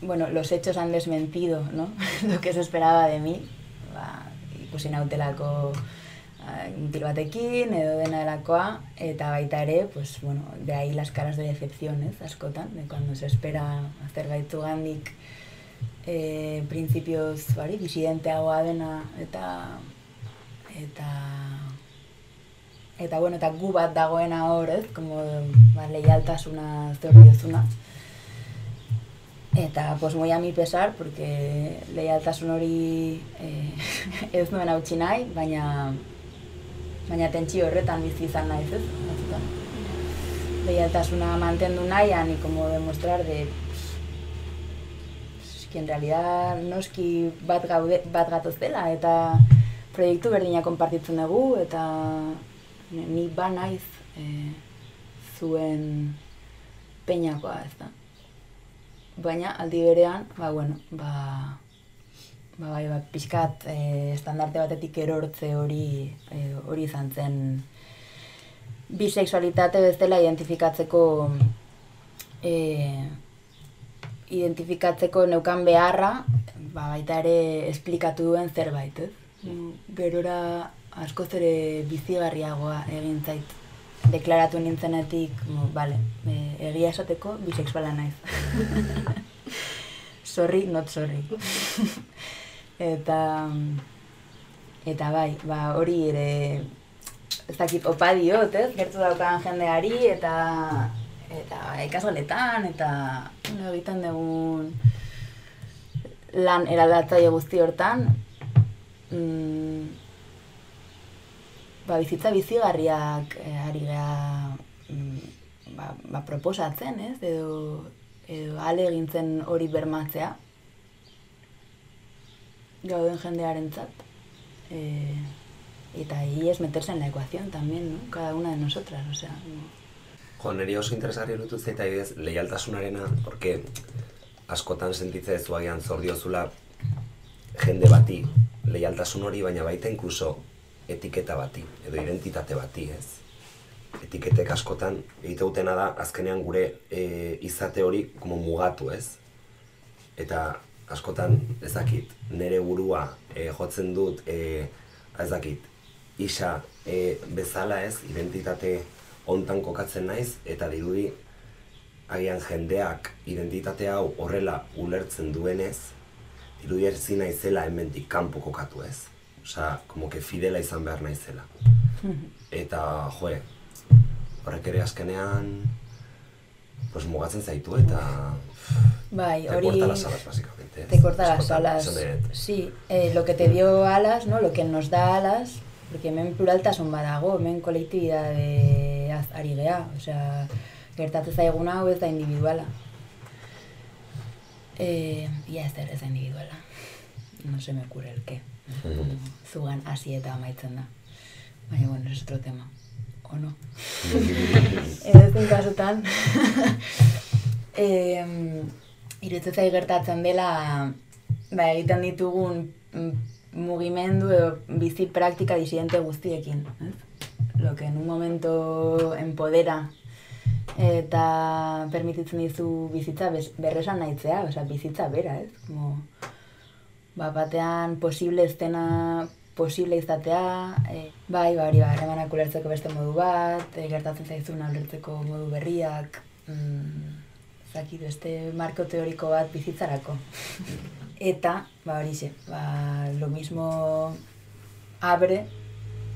bueno, los hechos han desmentido, ¿no? (laughs) Lo que se esperaba de mí, ba, ikusi nautelako mutil batekin edo dena delakoa, eta baita ere, pues, bueno, de ahí las caras de decepción, ez, askotan, de cuando se espera zerbait zugandik eh, principios, bari, disidenteagoa dena, eta eta eta bueno, eta gu bat dagoena hor, ez, como ba, leialtasuna zorriozuna. Eta, pues, moi mi pesar, porque leialtasun hori eh, (laughs) ez nuen hautsi nahi, baina baina tentsio horretan bizi izan naiz, ez? Leialtasuna mantendu nahian, y como demostrar de pues, que en realidad noski bat, gaude, bat gatoz dela, eta proiektu berdina konpartitzen dugu, eta ni ba naiz e, zuen peinakoa, ez da. Baina, aldi berean, ba, bueno, ba, ba, bai, ba, pixkat e, estandarte batetik erortze hori e, hori izan zen bisexualitate bezala identifikatzeko e, identifikatzeko neukan beharra ba, baita ere esplikatu duen zerbait, ez? Gerora askoz ere bizigarriagoa egin zait. Deklaratu nintzenetik, mo, bale, e, egia esateko bisexuala naiz. (laughs) sorry, not sorry. (laughs) eta eta bai, ba, hori ere ez dakit opa diot, ez? Gertu daukan jendeari eta eta ikasgeletan eta egiten dugun lan eraldatzaile guzti hortan mm, ba, bizitza bizigarriak eh, ari gara mm, ba, ba, proposatzen, ez? Edo, edo ale egintzen hori bermatzea gauden jendearen zat. E, eta ahí es meterse en la ecuación también, ¿no? Cada una de nosotras, o sea... No. Jo, niri oso interesgarri irutu zaita adibidez leialtasunarena, porque askotan sentitze ez agian zor diozula jende bati leialtasun hori, baina baita inkluso etiketa bati, edo identitate bati, ez? Etiketek askotan egite dutena da azkenean gure e, izate hori como mugatu, ez? Eta askotan ez dakit, nere burua e, jotzen dut, e, ez dakit, isa e, bezala ez, identitate hontan kokatzen naiz, eta dirudi agian jendeak identitate hau horrela ulertzen duenez, dirudi ezin naizela hemendik kanpo kokatu ez. Osea, como que fidela izan behar naizela. (laughs) Eta, joe, horrek ere azkenean pues mugatzen zaitu eta Bai, te hori... corta las alas básicamente. Te corta las alas. Sí, eh, lo que te dio alas, ¿no? Lo que nos da alas, porque hemen pluraltasun badago, hemen kolektibidade ari gea, osea, gertatzen zaigun hau ez da individuala. Eh, ia ez ez da individuala. No se me ocurre el qué. (laughs) Zugan hasi eta amaitzen da. Baina, bueno, es otro tema. O no? (laughs) Edozein kasutan, (laughs) eh, iruditzen zai gertatzen dela ba, egiten ditugun mm, mugimendu edo bizi praktika disidente guztiekin. Ez? Lo que en un momento empodera eta permititzen dizu bizitza berresan nahitzea, osea, bizitza bera, ez? Como, ba, batean posible ez dena posible izatea, e, bai, ba, hori ba, harremanak ulertzeko beste modu bat, e, gertatzen zaizun ulertzeko modu berriak, mm, zakit, beste marko teoriko bat bizitzarako. (laughs) Eta, ba, horixe, ba, lo mismo abre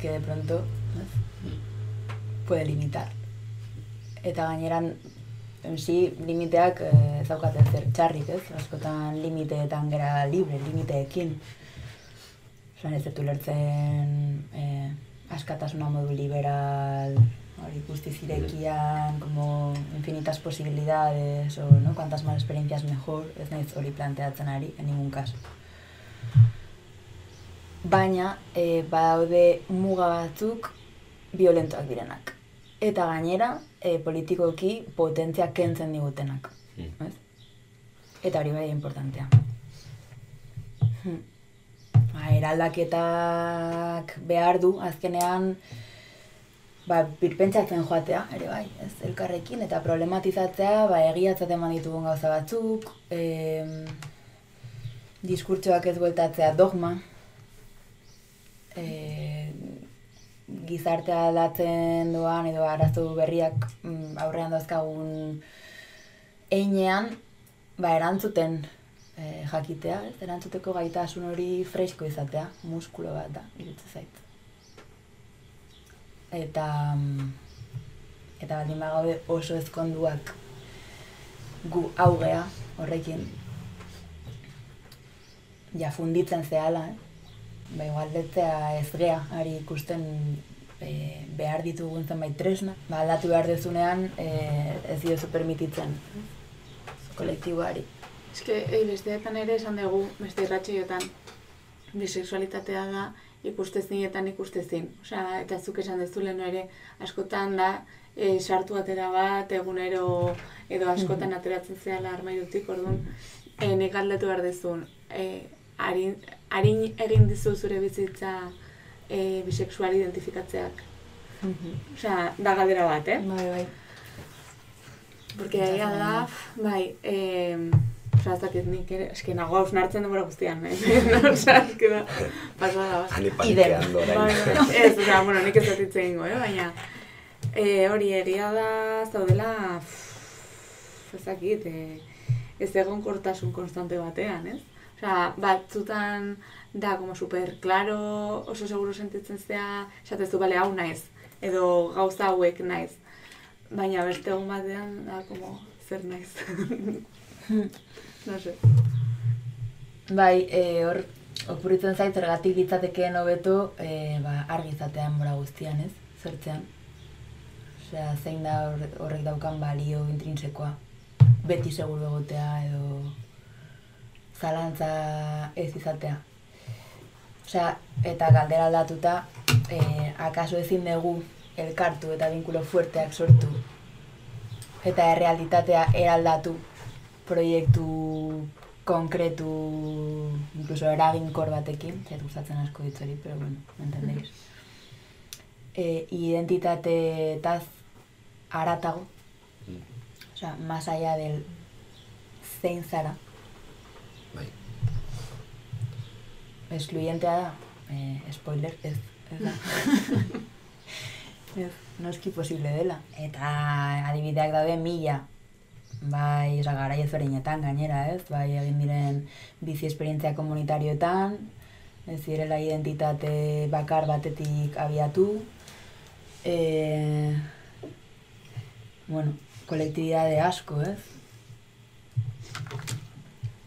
que de pronto ¿no? puede limitar. Eta gaineran, en si, limiteak eh, ez daukaten zer txarrik, ez? Askotan limiteetan gera libre, limiteekin. Osan ez dut ulertzen eh, askatasuna modu liberal, hori guztiz irekian, como infinitas posibilidades, o no, cuantas más experiencias mejor, ez naiz hori planteatzen ari, en ningún caso. Baina, e, badaude muga batzuk violentoak direnak. Eta gainera, e, politikoki potentzia kentzen digutenak. Mm. Ez? Eta hori bai importantea. Hmm. Ba, eraldaketak behar du, azkenean, ba, birpentsatzen joatea, ere bai, ez, elkarrekin, eta problematizatzea, ba, egiatzat eman ditugun gauza batzuk, em, diskurtsoak ez bueltatzea dogma, e, gizartea aldatzen doan edo arazo berriak mm, aurrean dauzkagun einean, ba, erantzuten e, jakitea, ez, erantzuteko gaitasun hori fresko izatea, muskulo bat da, irutzen zait. Eta, mm, eta baldin bagaude oso ezkonduak gu augea horrekin, ja funditzen zehala, eh? Ba igual letzea ez gea, ari ikusten e, behar ditugun zenbait tresna, ba aldatu behar dezunean e, ez diozu permititzen kolektiboari. Eske, ei, besteetan ere esan dugu, beste irratxeiotan, bisexualitatea da ikustezinetan ikustezin. Osea, eta zuk esan dezu leheno ere, askotan da, e, sartu atera bat, egunero, edo askotan ateratzen zehala armairutik, orduan, e, nik aldatu behar dezun. E, harin, harin egin dizu zure bizitza e, bisexual identifikatzeak. Osea, da galdera bat, eh? Bai, bai. Porque egia da, bai, eh, Osa, ez dakit nik ere, eski nago hausnartzen denbora guztian, eh? (laughs) (laughs) Osa, eski da, pasada, basa. Hani panikeando Bai, orain. bai, (laughs) ez, oza, bueno, nik ez dut hitz egingo, eh? baina e, hori egia da zaudela, ez dakit, e, ez egon kortasun konstante batean, ez? Osea, batzutan da como super claro, oso seguro sentitzen zea, esatezu, bale, hau naiz, edo gauza hauek naiz. Baina beste egun batean da como zer naiz. (laughs) no sé. Bai, e, hor, okurritzen zait zergatik litzatekeen hobeto e, ba, argi izatea denbora guztian, ez? Zertzean. Osea, zein da horre- horrek daukan balio intrinsekoa. Beti seguru egotea edo zalantza ez izatea. Osea, eta galdera aldatuta, e, akaso ezin dugu elkartu eta binkulo fuerteak sortu eta errealitatea eraldatu proiektu konkretu, incluso eraginkor batekin, zait gustatzen asko ditzori, pero bueno, entendeiz. E, identitateetaz aratago, osea, más allá del zein zara, Bai. Excluyentea da, eh, spoiler, ez, ez da. (laughs) ez, noski posible dela. Eta adibideak daude mila, bai, oza, garai ezberdinetan gainera, ez? Bai, egin diren bizi esperientzia komunitarioetan, ez direla identitate bakar batetik abiatu. E, bueno, kolektibidade asko, ez?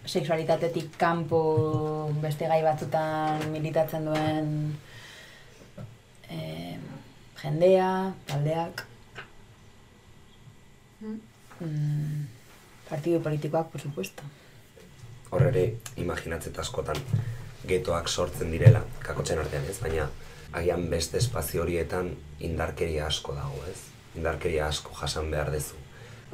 Sexualitatetik kanpo beste gai batzutan militatzen duen eh, jendea, taldeak, mm, partidu politikoak, por supuesto. Hor ere, imaginatzet askotan getoak sortzen direla, kakotzen artean ez, baina agian beste espazio horietan indarkeria asko dago, ez? Indarkeria asko jasan behar dezu.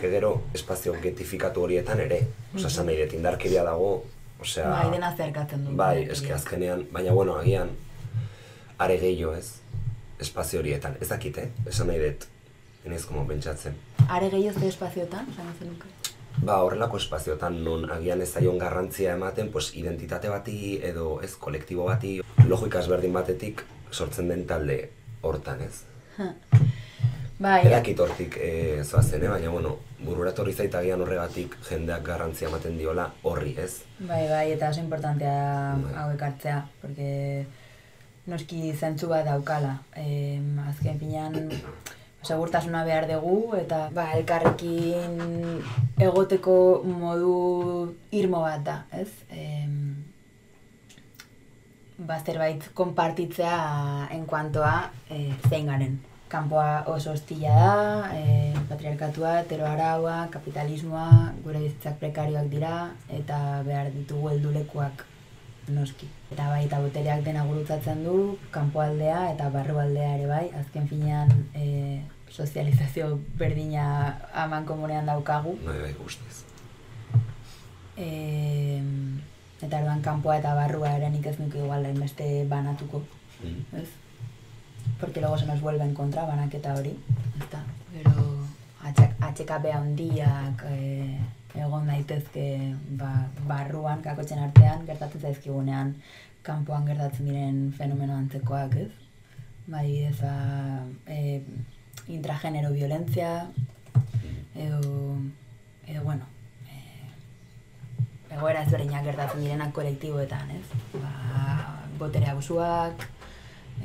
Gero, espazio getifikatu horietan ere, osea, esan nahi dut, indarkeria dago, osea... Bai, dena zerkatzen du. Bai, eske azkenean, baina bueno, agian are gehiago ez, espazio horietan. Ez dakit, eh? Esan nahi dut, enez como pentsatzen. Are gehiago ze espazioetan, esan zenuke. Ba, horrelako espazioetan non agian ez zaion garrantzia ematen, pues, identitate bati edo ez kolektibo bati, logika ezberdin batetik sortzen den talde hortan, ez? Bai, Erakit hortik e, zoazen, eh? baina, bueno, burura torri zait agian horregatik jendeak garrantzia ematen diola horri, ez? bai, bai, eta oso importantea Bai. hau ekartzea, porque noski zentzu bat daukala. E, azken finean, segurtasuna behar dugu, eta ba, elkarrekin egoteko modu irmo bat da, ez? E, ba, zerbait konpartitzea en kuantoa e, zein garen. Kanpoa oso hostila da, e, patriarkatua, heteroaraua, kapitalismoa, gure bizitzak prekarioak dira, eta behar ditugu heldulekuak noski. Eta bai, eta botereak dena gurutzatzen du, kanpoaldea eta barrualdea ere bai, azken finean e, sozializazio berdina aman komunean daukagu. Bai, bai, guztiz. E, eta orduan kanpoa eta barrua ere nik ez nuke igual beste banatuko, Mm. ez? Porque luego se nos vuelve en contra banaketa hori, ezta? Pero atxekabe handiak e, egon daitezke ba, barruan, kakotzen artean, gertatzen zaizkigunean kanpoan gertatzen diren fenomeno antzekoak, ez? Ba, adibidez, ba, e, intragenero violentzia, edo, edo bueno, e, egoera ezberdinak gertatzen direnak kolektiboetan, ez? Ba, botere abusuak,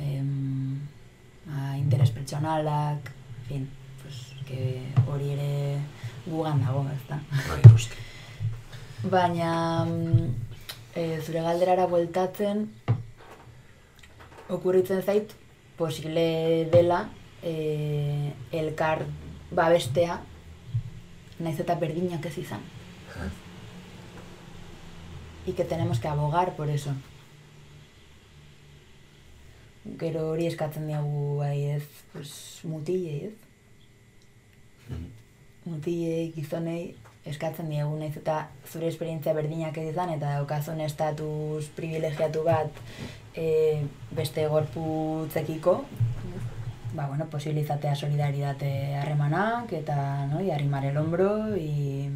em, ba, interes pertsonalak, fin, pues, que hori ere gugan dago, ezta? Bai. Baina e, zure galderara bueltatzen okurritzen zait posible dela e, elkar babestea naiz eta berdinak ez izan. Y que tenemos que abogar por eso. Gero hori eskatzen diagu bai ez, pues, mutilei ez? mutilei, gizonei, eskatzen diegu naiz eta zure esperientzia berdinak ez izan eta daukazun estatus privilegiatu bat e, beste gorputzekiko, ba, bueno, posibilizatea solidaridade harremanak eta, no, y arrimar el hombro y,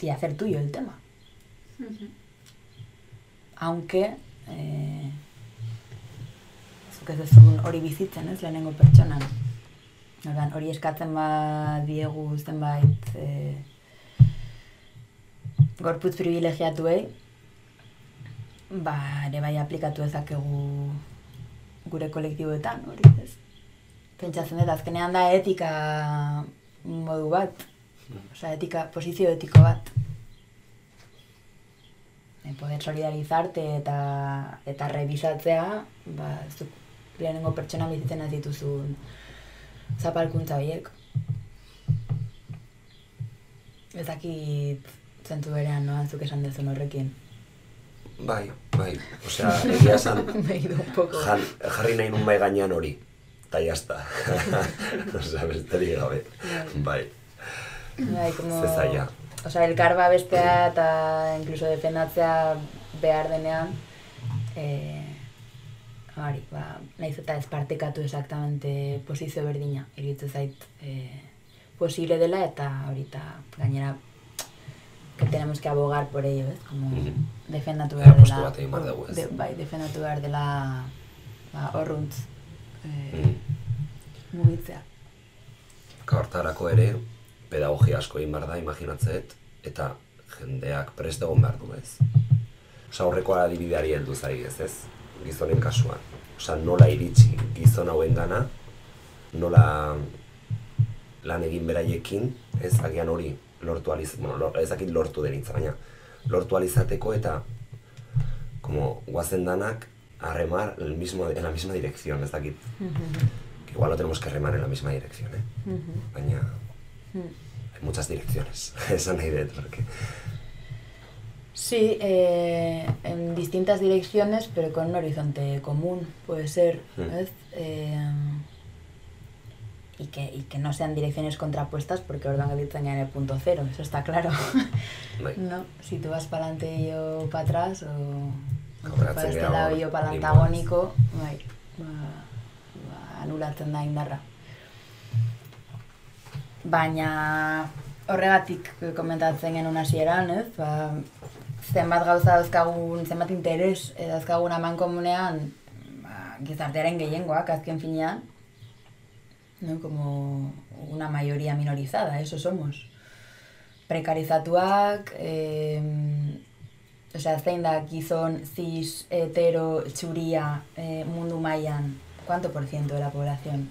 y hacer tuyo el tema. Aunque, eh, ez duzun hori bizitzen, ez, lehenengo pertsonan. Ordan, hori eskatzen ba diegu zenbait e, gorputz privilegiatuei, ba, ere bai aplikatu ezakegu gure kolektiboetan, hori ez. Pentsatzen dut, azkenean da etika modu bat, osea, etika, posizio etiko bat. E, poder solidarizarte eta, eta revisatzea, ba, zuk lehenengo pertsona bizitzen ez dituzun zapalkuntza horiek. Ez dakit zentu berean noa zuk esan dezun horrekin. Bai, bai, osea, egia esan, (laughs) jan, jarri nahi nun bai gainean hori, eta jazta. (laughs) osea, besterik gabe, bai. Bai, como... Ze zaila. Osa, elkar babestea eta incluso defendatzea behar denean, eh, hori, ba, nahiz eta ez partekatu exactamente posizio berdina, iruditzen zait eh, posible dela eta hori eta gainera que tenemos que abogar por ello, ez? Como Mhm. defendatu Ea, behar postu dela, bat egin behar dugu, ez? de, bai, defendatu behar dela ba, horruntz eh, Mm. mugitzea. Ka hortarako ere, pedagogia asko egin behar da, imaginatzeet, eta jendeak prest egon behar du, ez? Osa, horreko adibideari heldu zari, ez ez? Gizonen kasuan. Osa, nola iritsi gizon hauen gana, nola lan egin beraiekin, ez agian hori lortu aliz, bueno, lor, ez dakit lortu denitza, baina lortu alizateko eta como guazen danak a remar el mismo, en la misma dirección, ez dakit. Que igual no tenemos que remar en la misma dirección, eh? Baina hay muchas direcciones, esan nahi dut, porque... Sí, eh, en distintas direcciones, pero con un horizonte común, puede ser. ¿ves? Eh, y, que, y que no sean direcciones contrapuestas, porque orduan gelditzen en el punto cero, eso está claro. (laughs) No, si tú vas para adelante y yo para atrás, o, o para este lado y yo para el antagónico, bai, ba, ba, anulatzen da indarra. Baina horregatik komentatzen genuen hasieran, ez? Ba, zenbat gauza dauzkagun, zenbat interes eh, dauzkagun aman komunean ba, gizartearen gehiengoak azken finean, no? como una mayoría minorizada, eso somos. Prekarizatuak, eh, osea, zein da gizon, cis, hetero, txuria, eh, mundu mailan, ¿cuánto por ciento de la población?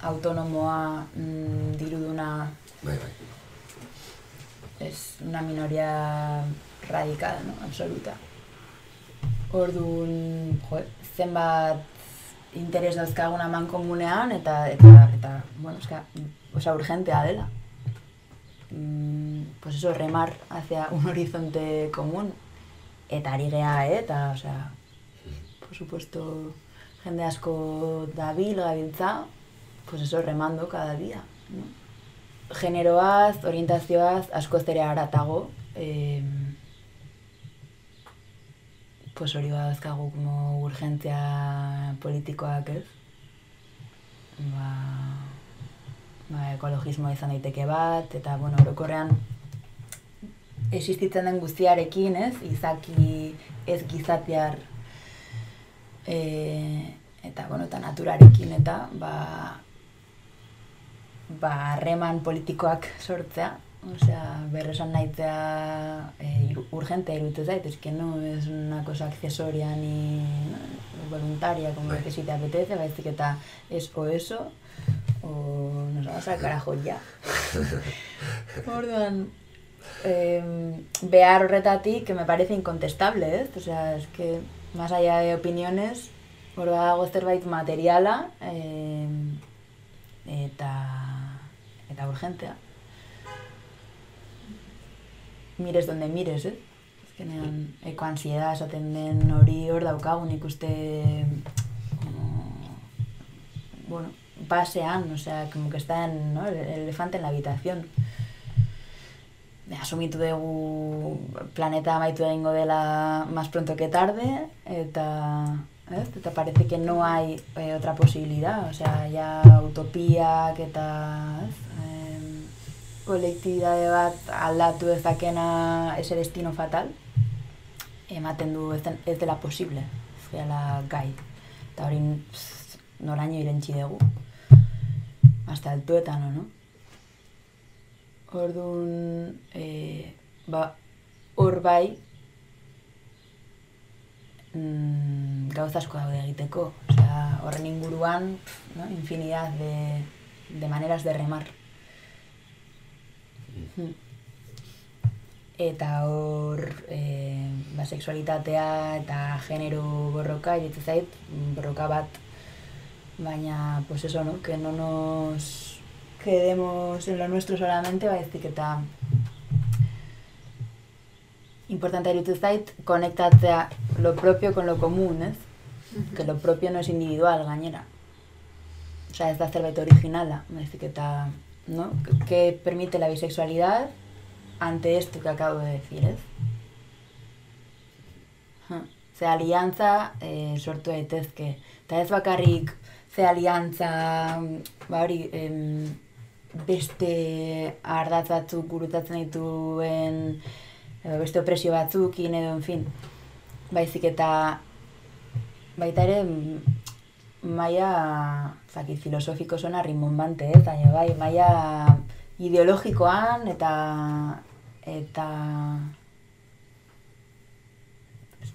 Autonomoa, mm, diruduna, Bai, bai. Es una minoría radical, ¿no? Absoluta. Orduan, jo, zenbat interes dauzkagun aman komunean, eta, eta, eta bueno, eska, osa, urgentea dela. Mm, pues eso, remar hacia un horizonte común. Eta ari gea, eh? eta, osea, por supuesto, jende asko dabil, gabiltza, pues eso, remando cada día, no? Generoaz, orientazioaz, askoz ere haratago, eh, pues hori badazkagu como urgentzia politikoak ez. Ba, ba, ekologismoa izan daiteke bat, eta, bueno, orokorrean existitzen den guztiarekin, ez? Izaki ez gizatiar e, eta, bueno, eta naturarekin, eta, ba, ba, harreman politikoak sortzea, osea, berresan nahitzea e, urgente irute zait, es que no es una cosa accesoria ni no, voluntaria, como Bai. que si te apetece, baizik eta es o eso, o nos vamos al carajo ya. (laughs) Orduan, eh, behar horretatik, que me parece incontestable, ez? O sea, es que, más allá de opiniones, hor badago zerbait materiala, eh, eta, eta urgentea. Mires donde mires, eh? Azkenean, ekoansieda esaten den hori hor daukagun ikuste, bueno, basean, o sea, como que está ¿no? el elefante en la habitación. Asumitu dugu planeta amaitu egingo dela más pronto que tarde, eta, ez? eta parece que no hay eh, otra posibilidad, o sea, ya utopiak eta, ez? Em, kolektibitate bat aldatu dezakena ese destino fatal, ematen du ez, den- ez dela posible, ez dela gai. Eta hori noraino irentzi dugu. Hasta el tuetano, no? Orduan, e, ba, hor bai, mm, gauza asko daude egiteko. Horren inguruan, no? infinidad de, de maneras de remar. Eta hor, e, ba, sexualitatea eta genero borroka, iritzu zait, borroka bat, baina, pues eso, no? Que no nos quedemos en lo nuestro solamente, baizik eta importante iruditu zait, konektatzea lo propio con lo común, ez? Que lo propio no es individual, gainera. Osea, ez da zerbait originala, baizik eta ¿no? ¿Qué permite la bisexualidad ante esto que acabo de decir? Ja, Ze aliantza e, sortu daitezke. Eta ez bakarrik ze aliantza, ba hori, em, beste ardatz batzuk gurutatzen dituen, edo beste opresio batzukin, edo, en fin. Baizik eta baita ere, mm, maia, zaki, filosofiko zona rimbombante, ez? Baina bai, maia ideologikoan eta eta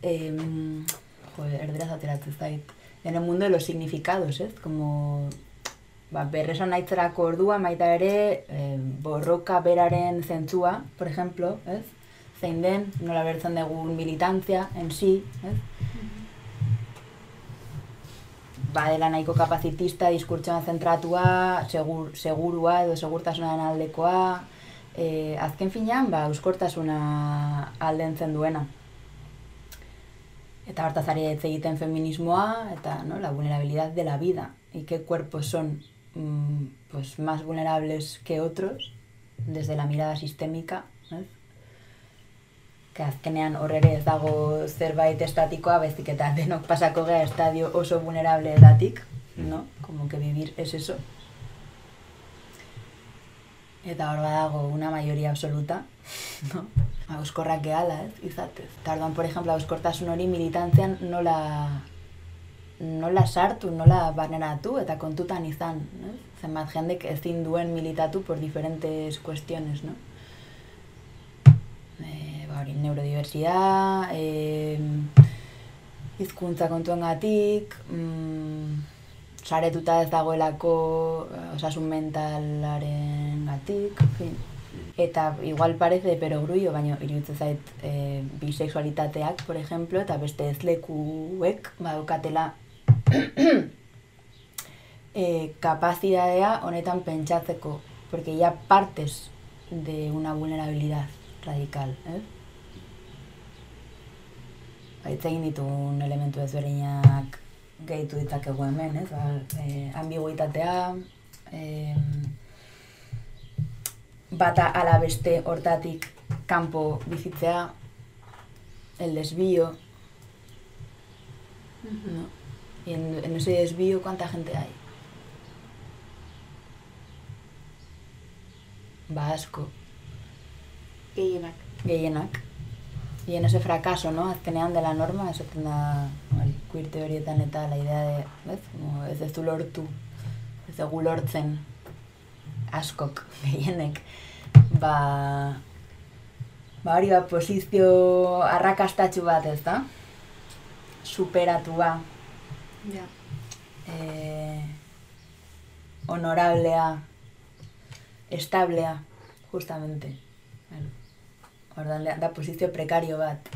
em, joder, erderaz ateratzen zait. En el mundo de los significados, ez? Como ba, berresan naitzerako ordua baita ere eh, borroka beraren zentzua, por ejemplo, ez? Zein den, nola bertzen dugun militantzia en sí, ez? Badela nahiko kapazitista, diskurtsoan zentratua, segur, segurua edo segurtasunaren aldekoa, e, azken finean, ba, euskortasuna aldentzen duena. Eta hortaz ari egiten feminismoa, eta no, la vulnerabilidad de la vida, y qué cuerpos son mm, pues, más vulnerables que otros, desde la mirada sistémica, ez? Que azkenean hor ere ez dago zerbait estatikoa, baizik eta denok pasako gea estadio oso vulnerable datik, no? Como que vivir es eso. Eta hor badago una mayoría absoluta, no? Auskorrak gehala, ez, izatez. Eta orduan, por ejemplo, auskortasun hori militantzean nola nola sartu, nola barneratu eta kontutan izan, ez? Zenbat jendek ezin duen militatu por diferentes cuestiones, no? Hori, neurodiversidad, e, hizkuntza kontuengatik, mm, saretuta ez dagoelako eh, osasun mentalaren gatik, fin. Eta igual parece pero grullo, baina iruditzen zait e, bisexualitateak, por ejemplo, eta beste ez lekuek badukatela e, (clears throat) kapazidadea honetan pentsatzeko, porque ya partes de una vulnerabilidad radical, ez? Baitz egin ditun elementu ezberdinak gehitu ditzakegu hemen, ez? Ba, e, ambiguitatea, e, bata ala beste hortatik kanpo bizitzea, el desvío, ¿no? Y en, en ese desvío, ¿cuánta gente hay? Ba, asko. Gehienak. gehienak. Y en ese fracaso, ¿no? Azkenean de la norma, esaten da hori, queer teorietan eta la idea de, bez? Como ez ez du lortu, ez dugu lortzen askok, (laughs) gehienek, ba, ba hori ba, posizio arrakastatxu bat, ez da? Superatua, Ja. eh, honorablea, establea, justamente. Bueno, ordan da posizio prekario bat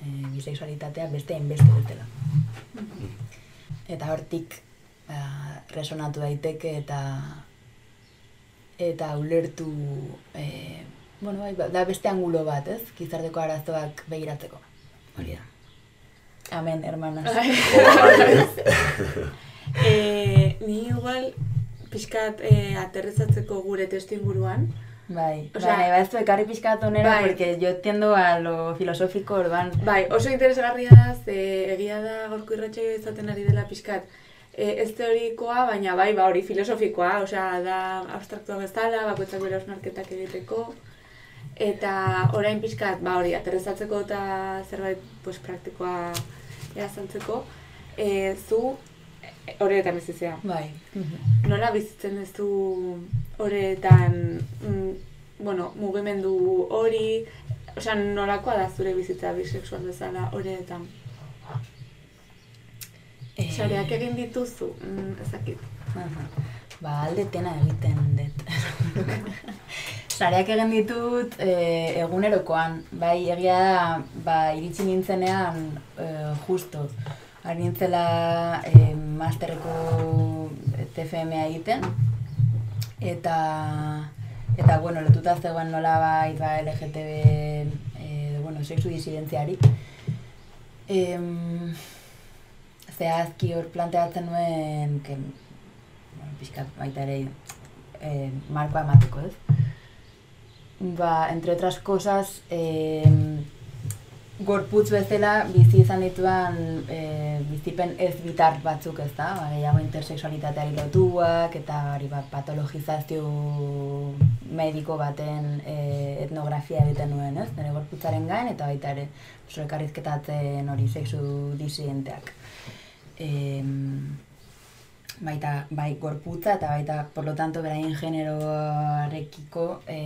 e, bisexualitatea beste enbeste dutela. Eta hortik ba, resonatu daiteke eta eta ulertu e, bueno, bai, da beste angulo bat, ez? Gizarteko arazoak begiratzeko. Hori da. Amen, hermanas. (laughs) e, ni igual pixkat e, aterrizatzeko gure testu inguruan. Bai, Osea- bai, bai, ez du ekarri pixkat onera, Bai. porque yo tiendo a lo filosófico, orduan, Bai, oso interesgarria da, ze egia da gorko irratxe izaten ari dela pixkat. E, ez teorikoa, baina bai, ba hori filosofikoa, osea, da abstraktua bezala, bakoitzak bere osnarketak egiteko. Eta orain pixkat, ba hori, aterrizatzeko eta zerbait pues, praktikoa erazantzeko, e, zu e, horretan bizitzea. bai. Nola bizitzen ez du horretan, mm, bueno, mugimendu hori, osea, nolakoa da zure bizitza bisexual bezala horretan? Eh, Sareak egin dituzu, mm, ezakit. Aha. Ba, alde tena egiten dut. (laughs) Sareak egin ditut e, egunerokoan. Bai, egia da, ba, iritsi nintzenean e, justo. Ari nintzela e, masterreko TFM egiten. Eta, eta bueno, lotuta zegoen nola bai, ba, LGTB, e, bueno, sexu disidentziari. Em, zehazki hor planteatzen nuen, que, bueno, pixkat baita ere e, markoa emateko, ez? Ba, entre otras cosas, e, gorputz bezala bizi izan dituan e, bizipen ez bitar batzuk ez da, ba, gehiago intersexualitateari lotuak eta hori ba, patologizazio mediko baten e, etnografia egiten nuen, ez? Nire gorputzaren gain eta baita ere oso ekarrizketatzen hori sexu disienteak. E, baita bai gorputza eta baita por lo tanto beraien generoarekiko e,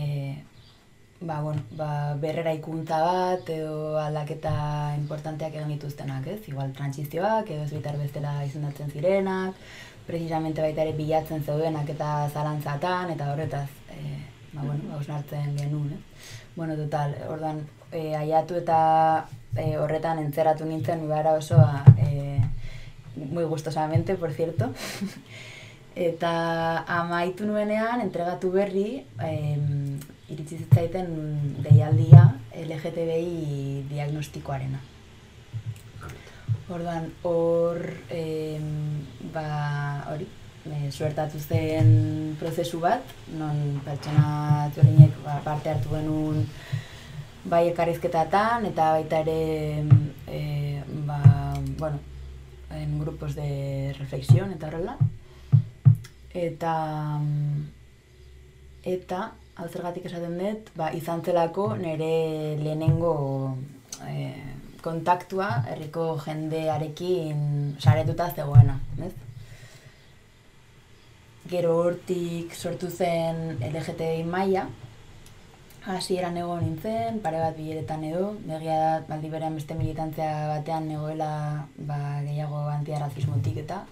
ba, bueno, ba, berrera ikuntza bat edo aldaketa importanteak egin dituztenak, ez? Igual transizioak edo ez bitar bestela izendatzen zirenak, precisamente baita ere bilatzen zeudenak eta zalantzatan eta horretaz, e, ba, bueno, hausnartzen genuen, ez? Bueno, total, orduan, e, aiatu eta e, horretan entzeratu nintzen gara osoa e, muy gustosamente, por cierto. (laughs) eta amaitu nuenean, entregatu berri, eh, iritsi zitzaiten deialdia LGTBI diagnostikoarena. Orduan, hor, eh, ba, hori, e, suertatu zen prozesu bat, non pertsona teorinek ba, parte hartu genuen bai ekarrizketatan, eta baita ere, e, ba, bueno, en grupos de reflexión eta horrela. Eta, eta hau zergatik esaten dut, ba, izan zelako nire lehenengo e, kontaktua herriko jendearekin saretuta zegoena, ez? Gero hortik sortu zen LGTBI maila, hasi eran egon nintzen, pare bat bileretan edo, begia da, baldi berean beste militantzia batean egoela ba, gehiago antiarrazismotik eta,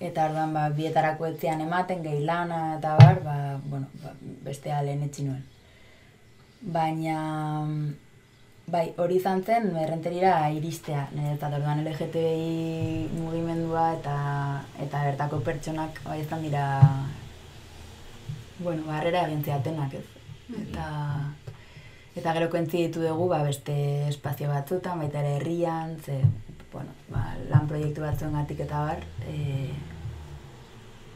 eta orduan ba, bietarako etzean ematen, gehi lana eta bar, ba, bueno, ba, beste lehen etxi nuen. Baina, bai, hori izan zen, errenterira iristea, nire eta orduan LGTBI mugimendua eta eta bertako pertsonak bai izan dira, bueno, barrera egin zeatenak ez. Eta, eta gero koentzi ditu dugu ba, beste espazio batzutan, baita ere herrian, ze, bueno, ba, lan proiektu batzuen gatik eta bar, e,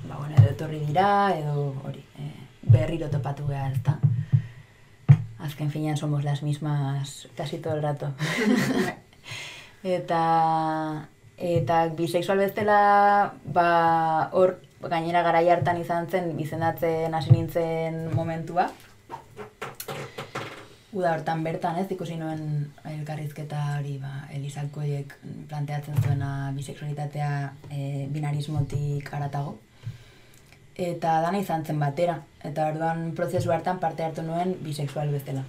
ba, bueno, edo etorri dira, edo hori, e, berriro topatu behar, ez da? Azken finean somos las mismas casi todo el rato. (laughs) eta, eta bisexual bezala, ba, hor, gainera garai hartan izan zen, izendatzen hasi nintzen momentua, Uda hortan bertan ez, ikusi nuen elkarrizketa hori, ba, Elizalkoiek planteatzen zuena bisexualitatea e, binarismotik aratago. Eta dana izan zen batera, eta orduan prozesu hartan parte hartu nuen bisexual bezala.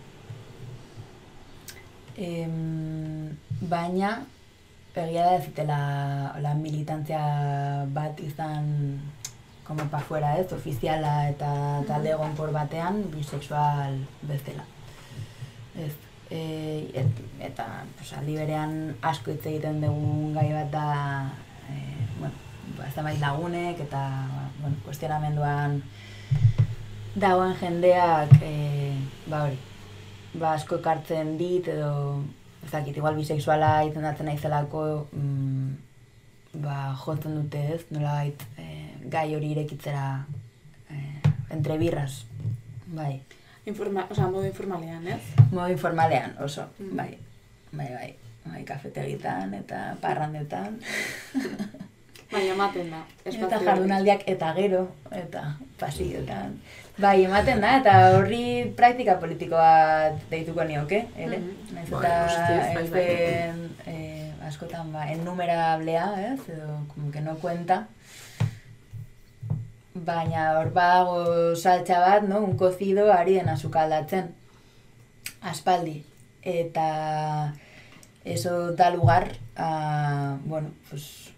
Em, baina, egia da ez zitela la militantzia bat izan como pa fuera ez, ofiziala eta talde gonpor batean bisexual bezala ez, e, et, eta pues, aldi berean asko hitz egiten dugun gai bat da e, bueno, ba, zenbait lagunek eta bueno, kuestionamenduan dagoen jendeak e, ba hori ba asko ekartzen dit edo ez dakit, igual bisexuala izendatzen naizelako mm, ba jotzen dute ez nola bait, e, gai hori irekitzera e, entre birras bai Informa, o sea, modo informalean, ez? Modo informalean, oso, mm. bai. Bai, bai. Bai, kafetegitan eta parrandetan. (laughs) bai, ematen da. Eta jardunaldiak eta gero, eta pasioetan. Bai, ematen da, eta horri praktika politikoa deituko nioke, ere? Mm -hmm. Naiz eta bai, ez den, eh, askotan, ba, ennumerablea, ez? Edo, como que no cuenta baina hor bago saltza bat, no? un kozido ari dena sukaldatzen. Aspaldi. Eta eso da lugar a, bueno, pues,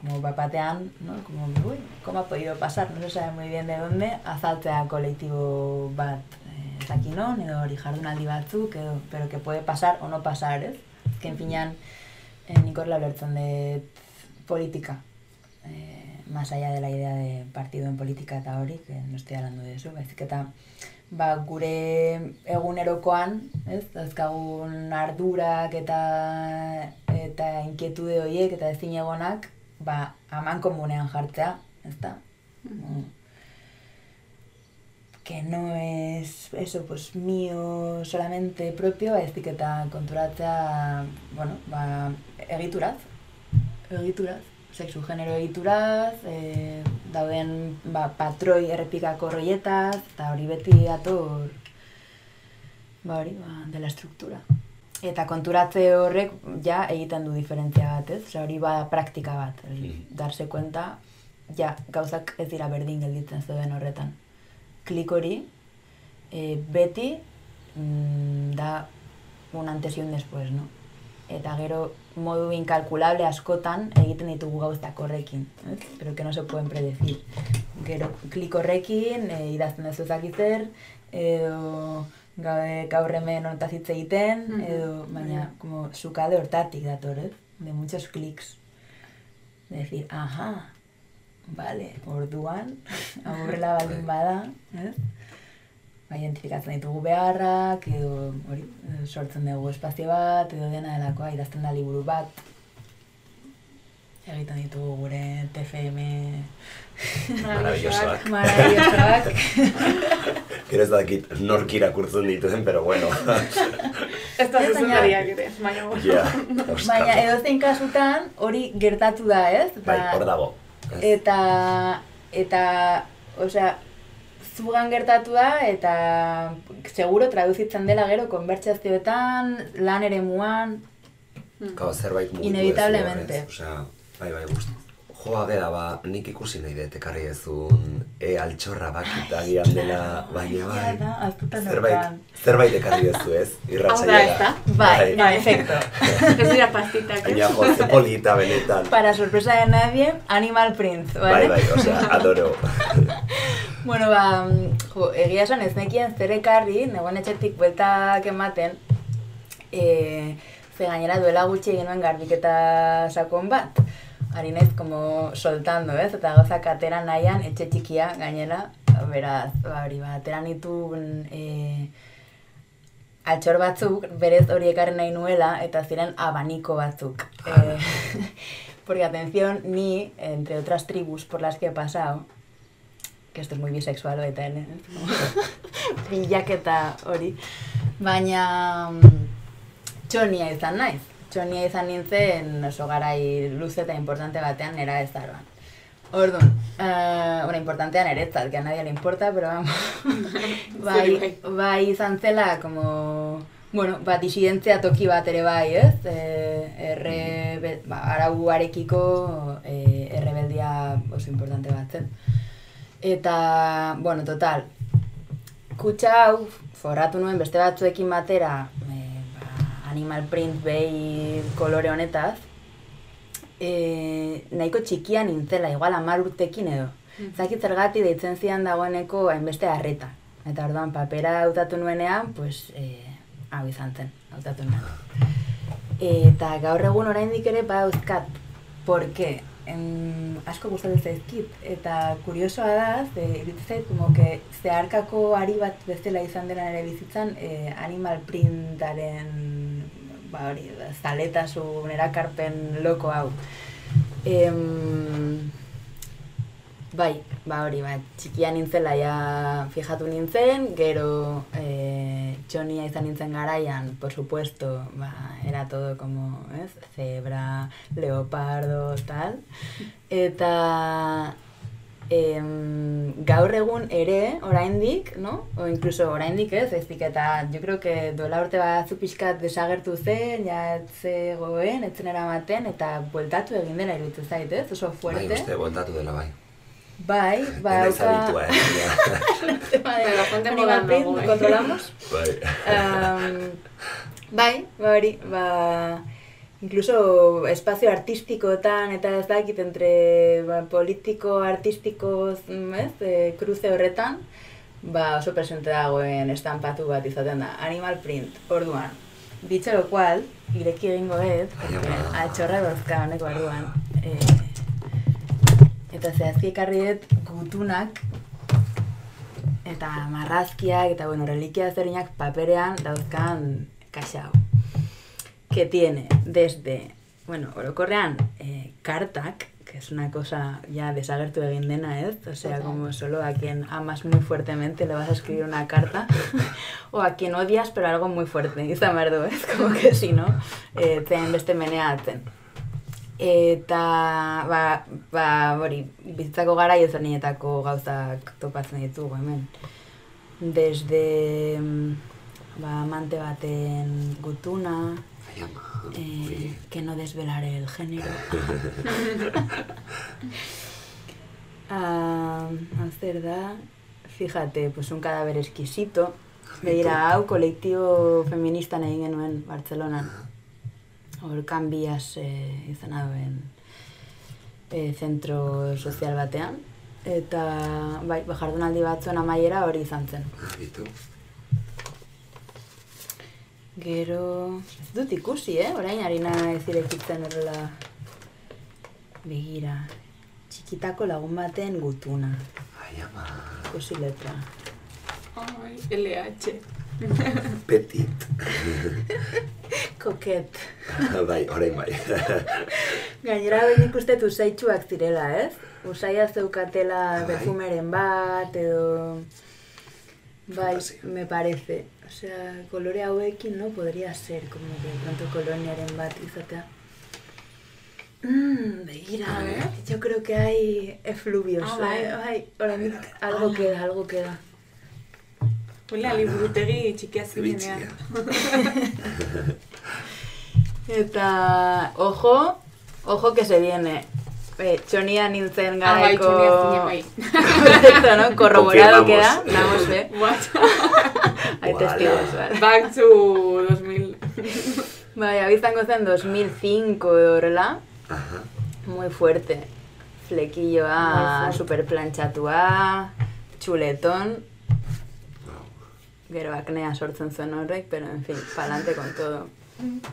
como bapatean, ¿no? Como, uy, ¿cómo ha podido pasar? No se sabe muy bien de dónde, azaltzea kolektibo bat eh, zaki non, edo hori jardunaldi batzuk, edo, pero que puede pasar o no pasar, ez? Eh? Azken finean, eh, nik de politika. Eh, más allá de la idea de partido en política eta hori, que no estoy hablando de eso, baizik eta ba, gure egunerokoan, ez, azkagun ardurak eta eta inkietude horiek eta ezin egonak, ba, aman komunean jartzea, ez da? Mm. que no es eso, pues mío solamente propio, baizik eta konturatzea, bueno, ba, egituraz, egituraz, sexu genero egituraz, e, dauden ba, patroi errepikako roietaz, eta hori beti ator, ba hori, ba, dela estruktura. Eta konturatze horrek ja egiten du diferentzia bat, ez? Osea, hori ba praktika bat, el, Mhm. darse cuenta, ja, gauzak ez dira berdin gelditzen zeuden horretan. Klik hori, e, beti mm, da un antes y un después, no? Eta gero modu inkalkulable askotan egiten ditugu gauzak horrekin, ez? pero que no se pueden predecir. Gero klik horrekin, e, idazten duzu zer, edo gabe gaur hemen honetaz hitz egiten, Mhm. edo, baina, como, sukade hortatik dator, ez? De muchos clics. De decir, aha, vale, orduan, (laughs) aurrela baldin bada, ez? Ba, identifikatzen ditugu beharrak, edo hori, eh, sortzen dugu espazio bat, edo dena delakoa, idazten da liburu bat, egiten ditugu gure TFM Maravillosoak. maravillosoak. (laughs) Gero ez dakit nork irakurtzen dituen, pero bueno. Ez da zuzendariak ere, baina bueno. Ja, Baina Euskal. edozein kasutan hori gertatu da, ez? Bai, Ba, hor dago. Eta, eta, osea, zugan gertatu da, eta seguro traduzitzen dela gero konbertsazioetan, lan ere muan, Gau, zerbait mugitu Inevitablemente. ez, Osea, bai, bai, gust. Joa bera, ba, nik ikusi nahi dut ekarri ezun e altxorra bakitagian dela, baina bai. Zerbait, zerbait ekarri dezu ez, Hau da, da? Bai, bai, efecto. (laughs) Ez dira pastitak? Baina jo, ze polita benetan. Para sorpresa de nadie, Animal Print, Bai, vale? bai, osea, adoro. (laughs) Bueno, ba, jo, egia esan ez nekien zer ekarri, negoen etxetik bueltak ematen, e, ze gainera duela gutxi egin garbiketa sakon bat. Ari naiz como soltando, ez? Eta gauzak atera nahian, etxe txikia gainera, beraz, ba, hori, ba, atera nituen e, altxor batzuk, berez hori ekarri nahi nuela, eta ziren abaniko batzuk. Eh, (laughs) porque, atención, ni, entre otras tribus por las que he pasado, que esto es muy bisexual eta ere, (laughs) bilaketa hori, baina mm, txonia izan naiz. Txonia izan nintzen oso garai luze eta importante batean nera ez daroan. Orduan, uh, bueno, importantean eretzat, que a nadie le importa, pero vamos, (laughs) bai, bai izan zela, como, bueno, ba, disidentzia toki bat ere bai, ez? E, erre, ba, arauarekiko e, errebeldia oso importante bat zen. Eta, bueno, total, kutsa hau forratu nuen beste batzuekin batera, e, animal print behi kolore honetaz, e, nahiko txikia nintzela, igual amar urtekin edo. Zakit zergatik deitzen zidan dagoeneko hainbeste harreta. Eta orduan papera hautatu nuenean, pues, e, hau izan zen, hautatu nuen. Eta gaur egun oraindik ere badauzkat, porque em, asko gustatzen zaizkit. Eta kuriosoa da, ze iruditzen zait, como que zeharkako ari bat bezala izan dela ere bizitzan, e, animal printaren ba hori, zaletasun erakarpen loko hau. Em, bai, ba hori, ba, txikia nintzela ja fijatu nintzen, gero e, txonia izan nintzen garaian, por supuesto, ba, era todo como, ez, zebra, leopardo, tal. Eta em, gaur egun ere, oraindik, no? O incluso oraindik ez, ezik eta jo creo que duela urte batzu pixkat desagertu zen, ja etzegoen, etzen eramaten, eta bueltatu egin dela iruditzen zait, ez? Oso Bai, fuerte. uste, bueltatu dela bai. Bai, ba, Dena dauka... izaditua, eh? (laughs) Bai, Animal Print, bai. controlamos. bai. Um, bai, ba hori, ba, incluso espazio artistikoetan eta ez dakit entre ba, politiko, artistiko, mm, ez, e, cruce horretan, ba oso presente dagoen estampatu bat izaten da, animal print, orduan. Dicho lo cual, ireki egingo ez, porque Baina- altxorra dauzka honek barruan. E, eta zehazki ekarri dut gutunak eta marrazkiak eta bueno, reliquia ezberdinak paperean dauzkan kaxa hau. Que tiene desde, bueno, orokorrean eh, kartak, que es una cosa ya desagertu egin dena, ¿ez? O sea, como solo a quien amas muy fuertemente le vas a escribir una carta, (laughs) o a quien odias, pero algo muy fuerte, izan behar du, ez? Como que si no, eh, zen beste menea atzen. Eta, ba, ba, hori, bizitzako gara ezberdinetako gauzak topatzen ditugu hemen. Desde, mm, ba, amante baten gutuna, eh, que no desvelaré el género. (laughs) Ah, zer da, fíjate, pues un cadáver exquisito. Begira, hau kolektibo feministan egin genuen Bartzelonan. Hor kanbias eh, izena duen eh, zentro sozial batean. Eta, bai, ba, jardunaldi batzuen amaiera hori izan zen. Bitu. Gero, ez dut ikusi, eh? Orain harina ez irekitzen horrela begira. Txikitako lagun baten gutuna. Ai, ama. Ikusi letra. Ai, LH. Petit. Koket. (laughs) bai, orain bai. Gainera behin ikustetu zaitxuak zirela, ez? Usaia zeukatela Bai. perfumeren bat, edo... Bai, Fantasia. me parece. O sea, kolore hauekin, no? Podría ser, como que de pronto koloniaren bat izatea. Mmm, begira, A ver. eh? Yo creo que hay efluvios, Ah, bai, bai. bai, oraindik algo queda, algo queda. Huele a liburutegi txikia zinenean. (laughs) Eta, ojo, ojo que se viene. Eh, txonia nintzen Ah, bai, garaiko... txonia zinen bai. Correcto, ¿no? Corroborado queda, damos fe. (laughs) What? (laughs) Hay testigos, vale. Back to 2000. Bai, abizango zen 2005 edo horrela, Aha. muy fuerte. Flequilloa, fuerte. super plantxatua, txuleton, Wow. Gero aknea sortzen zuen horrek, pero en fin, palante con todo.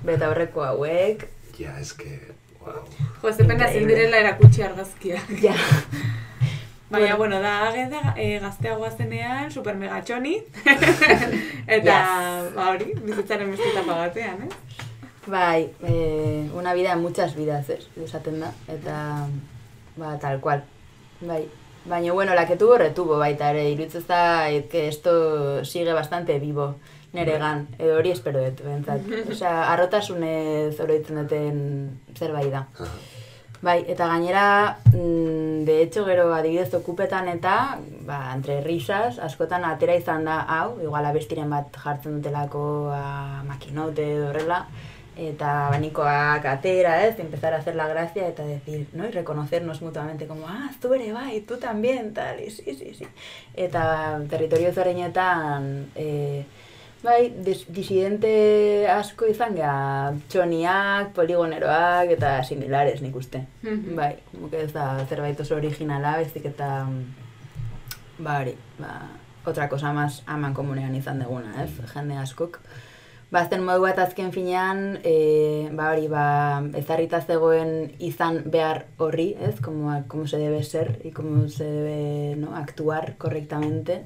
Beta horreko hauek, Ja, es que... Wow. Jo, ze pena ezin Increíble. direla erakutsi argazkia. (laughs) ja. Baina, bueno, da ageda, e, gazteagoa zenean, super mega txoni. (laughs) Eta, Yes. ba hori, bizitzaren beste etapa batean, eh? Bai, eh, una vida muchas vidas, ez, esaten da, eta, ba, tal cual, bai. Baina, bueno, la que tuvo, retuvo baita ere, iruditzen zait, que esto sigue bastante vivo, neregan, edo hori espero dut, bentsat. (laughs) Osea, arrotasunez oroitzen duten zerbait da. Bai, eta gainera, mm, de hecho, gero adibidez okupetan eta, ba, entre risas, askotan atera izan da hau, igual abestiren bat jartzen dutelako a, makinote edo horrela, eta banikoak atera, ez, empezar a hacer la gracia eta decir, no, y reconocernos mutuamente, como, ah, zu ere bai, tú también, tal, y sí, sí, sí. Eta territorio zoreinetan, eh, Bai, dis disidente asko izan geha, txoniak, poligoneroak eta similares nik uste. Mhm. Bai, como que ez da zerbait oso originala, bezik eta, mm, ba hori, ba, otra cosa más aman komunean izan deguna, ez, jende askok. Ba, azten modu bat azken finean, e, ba hori, ba, ezarrita zegoen izan behar horri, ez, como, como se debe ser, y como se debe, no, actuar correctamente.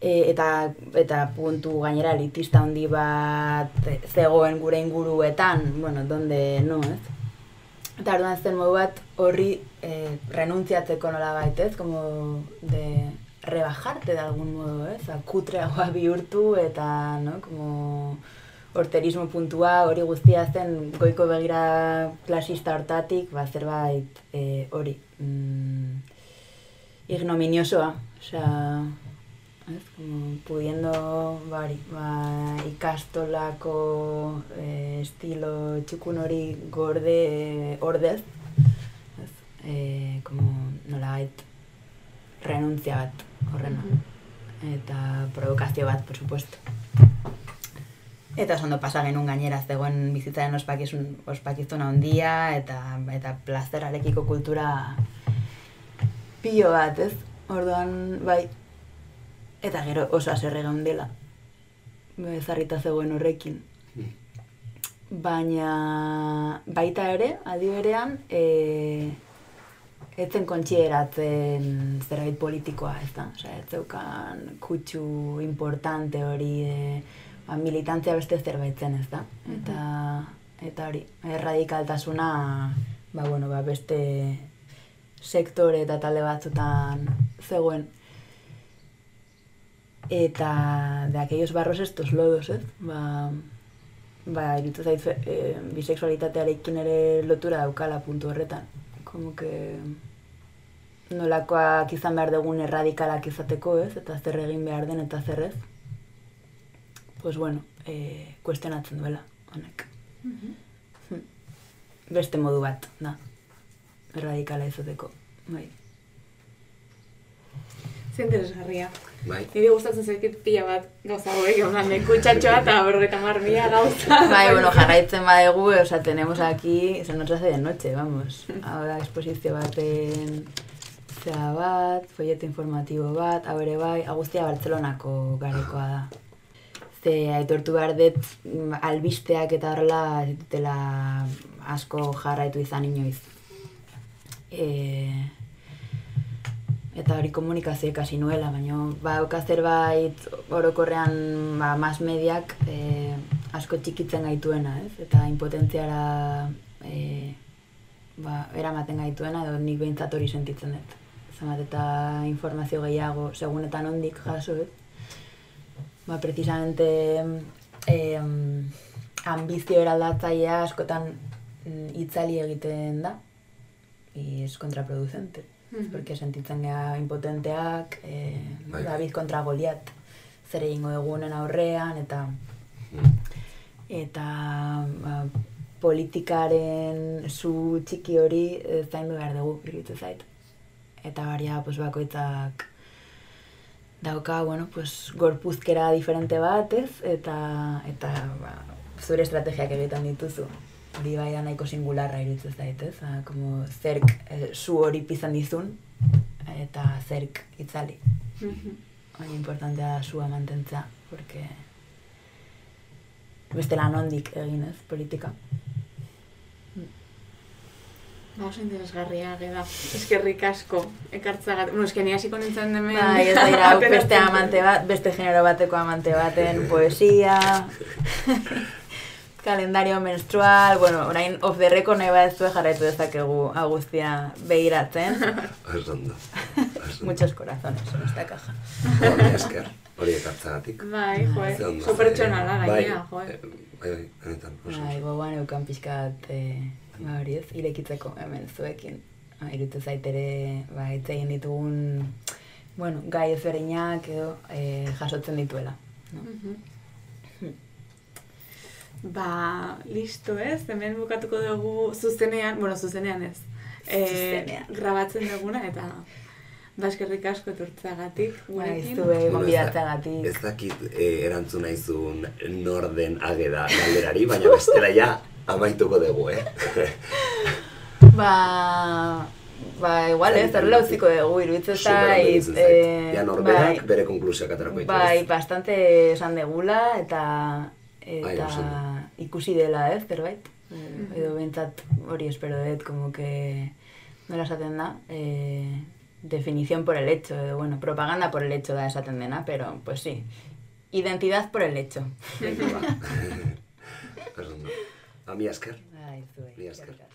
E, eta, eta puntu gainera elitista handi bat zegoen gure inguruetan, bueno, donde no, ez? Eta orduan zen modu bat horri eh, renuntziatzeko nola ez? Como de rebajarte de algún modo, ez? Akutreagoa (laughs) bihurtu eta, no? Como horterismo puntua hori guztia zen goiko begira klasista hortatik, ba, zerbait eh, hori mm, ignominiosoa, osea, ez? Como pudiendo bari, ba, ikastolako eh, estilo txukun hori gorde eh, ordez, ez? Eh, como nolabait renuntzia bat horrena. Eta provokazio bat, por supuesto. Eta oso ondo pasa genuen gainera, zegoen bizitzaren ospakizun, ospakizuna handia eta, eta plazerarekiko kultura pilo bat, ez? Orduan, bai, eta gero oso aserre dela. Ezarrita zegoen horrekin. Baina baita ere, adi berean, e, etzen kontxieratzen zerbait politikoa, ez da? Osea, ez zeukan kutsu importante hori, e, ba, militantzia beste zerbait zen, ez da? Eta, eta hori, erradikaltasuna ba, bueno, ba, beste sektore eta talde batzutan zegoen. Eta de aquellos barros estos lodos, ez? Ba, ba, irutu zait eh, bisexualitatearekin ere lotura daukala puntu horretan. Como que nolakoak izan behar dugun erradikalak izateko, ez? Eta zer egin behar den eta zer ez. Pues bueno, eh, kuestionatzen duela, honek. Hm. Beste modu bat, da. Erradikala izateko, bai. Ze interesgarria. Bai. Niri gustatzen zaizkit pila bat gauza hauek, eman kutxatxoa eta berreta mar mila gauza. Bai, bueno, jarraitzen badegu, o sea, tenemos aquí, se nos hace de noche, vamos. Ahora exposizio baten zea bat, folleto informatibo bat, hau ere bai, agustia Bartzelonako garekoa da. Ze aitortu behar dut mm, albisteak eta horrela ez dutela asko jarraitu izan inoiz. E, eta hori komunikazio ikasi nuela, baina ba, dauka zerbait orokorrean ba, mas mediak e, asko txikitzen gaituena, ez? Eta impotentziara e, ba, eramaten gaituena, edo nik behintzat hori sentitzen dut. Zamat eta informazio gehiago, segunetan ondik jaso, ez? Ba, precisamente eh, ambizio eraldatzailea askotan mm, itzali egiten da, y es contraproducente. Porque sentitzen gea impotenteak, eh, Bai. David kontra Goliat, zer egingo egunen aurrean, eta eta ba, politikaren zu txiki hori eh, zaindu behar dugu, iruditzen zait. Eta baria, pues, bakoitzak dauka, bueno, pues, gorpuzkera diferente bat, ez? Eta, eta ba, zure estrategiak egiten dituzu. Hori bai da nahiko singularra iruditzen zait, ez? Ah, como zerk eh, zu hori pizan dizun, eta zerk itzali. Hori importantea da zua mantentzea, porque bestela nondik egin ez, politika. Ba, oso interesgarria, geda. Eskerrik asko, ekartzagat. Bueno, eske ni hasiko nintzen hemen. Bai, ez da ira, (laughs) hau beste amante bat, beste genero bateko amante baten poesia, (laughs) kalendario menstrual, bueno, orain off the record nahi bat ez du jarraitu dezakegu agustia begiratzen. (laughs) Ez ondo. Muchos corazones en esta caja. Hori esker, hori ekartzagatik. Bai, joe, ondo. supertsonala Bai, gainera, joe. eh, Bai, bai, benetan. Bai, gogoan eukan pixkat, eh, ba hori ez, irekitzeko hemen zuekin. Ba, irutu zait ere, ba, egin ditugun, bueno, gai ezberdinak edo eh, jasotzen dituela. No? Ba, listo ez, hemen bukatuko dugu zuzenean, bueno, zuzenean ez. E, Zuzenean. grabatzen duguna eta baskerrik asko etortzeagatik Bai, gurekin. zuei Bueno, ez da- gonbidatzeagatik. Ez dakit eh, erantzun naizun norden ageda galderari, baina bestela ja amaituko dugu, eh? (laughs) Ba, ba, igual ez, horrela utziko dugu, iruditzen zait. eh, Ja norberak bai, bere konklusioak aterako ditu. bai, bastante esan degula eta eta oso ondo. ikusi dela, ez, zerbait. Eh, Edo bentsat hori espero dut, como que nola esaten da, eh, definición por el hecho, edo, bueno, propaganda por el hecho da esaten dena, pero, pues sí, identidad por el hecho. Venga, ba. (laughs) Ez ondo. Ba, mi esker. Ai, zuei, eskerrik asko.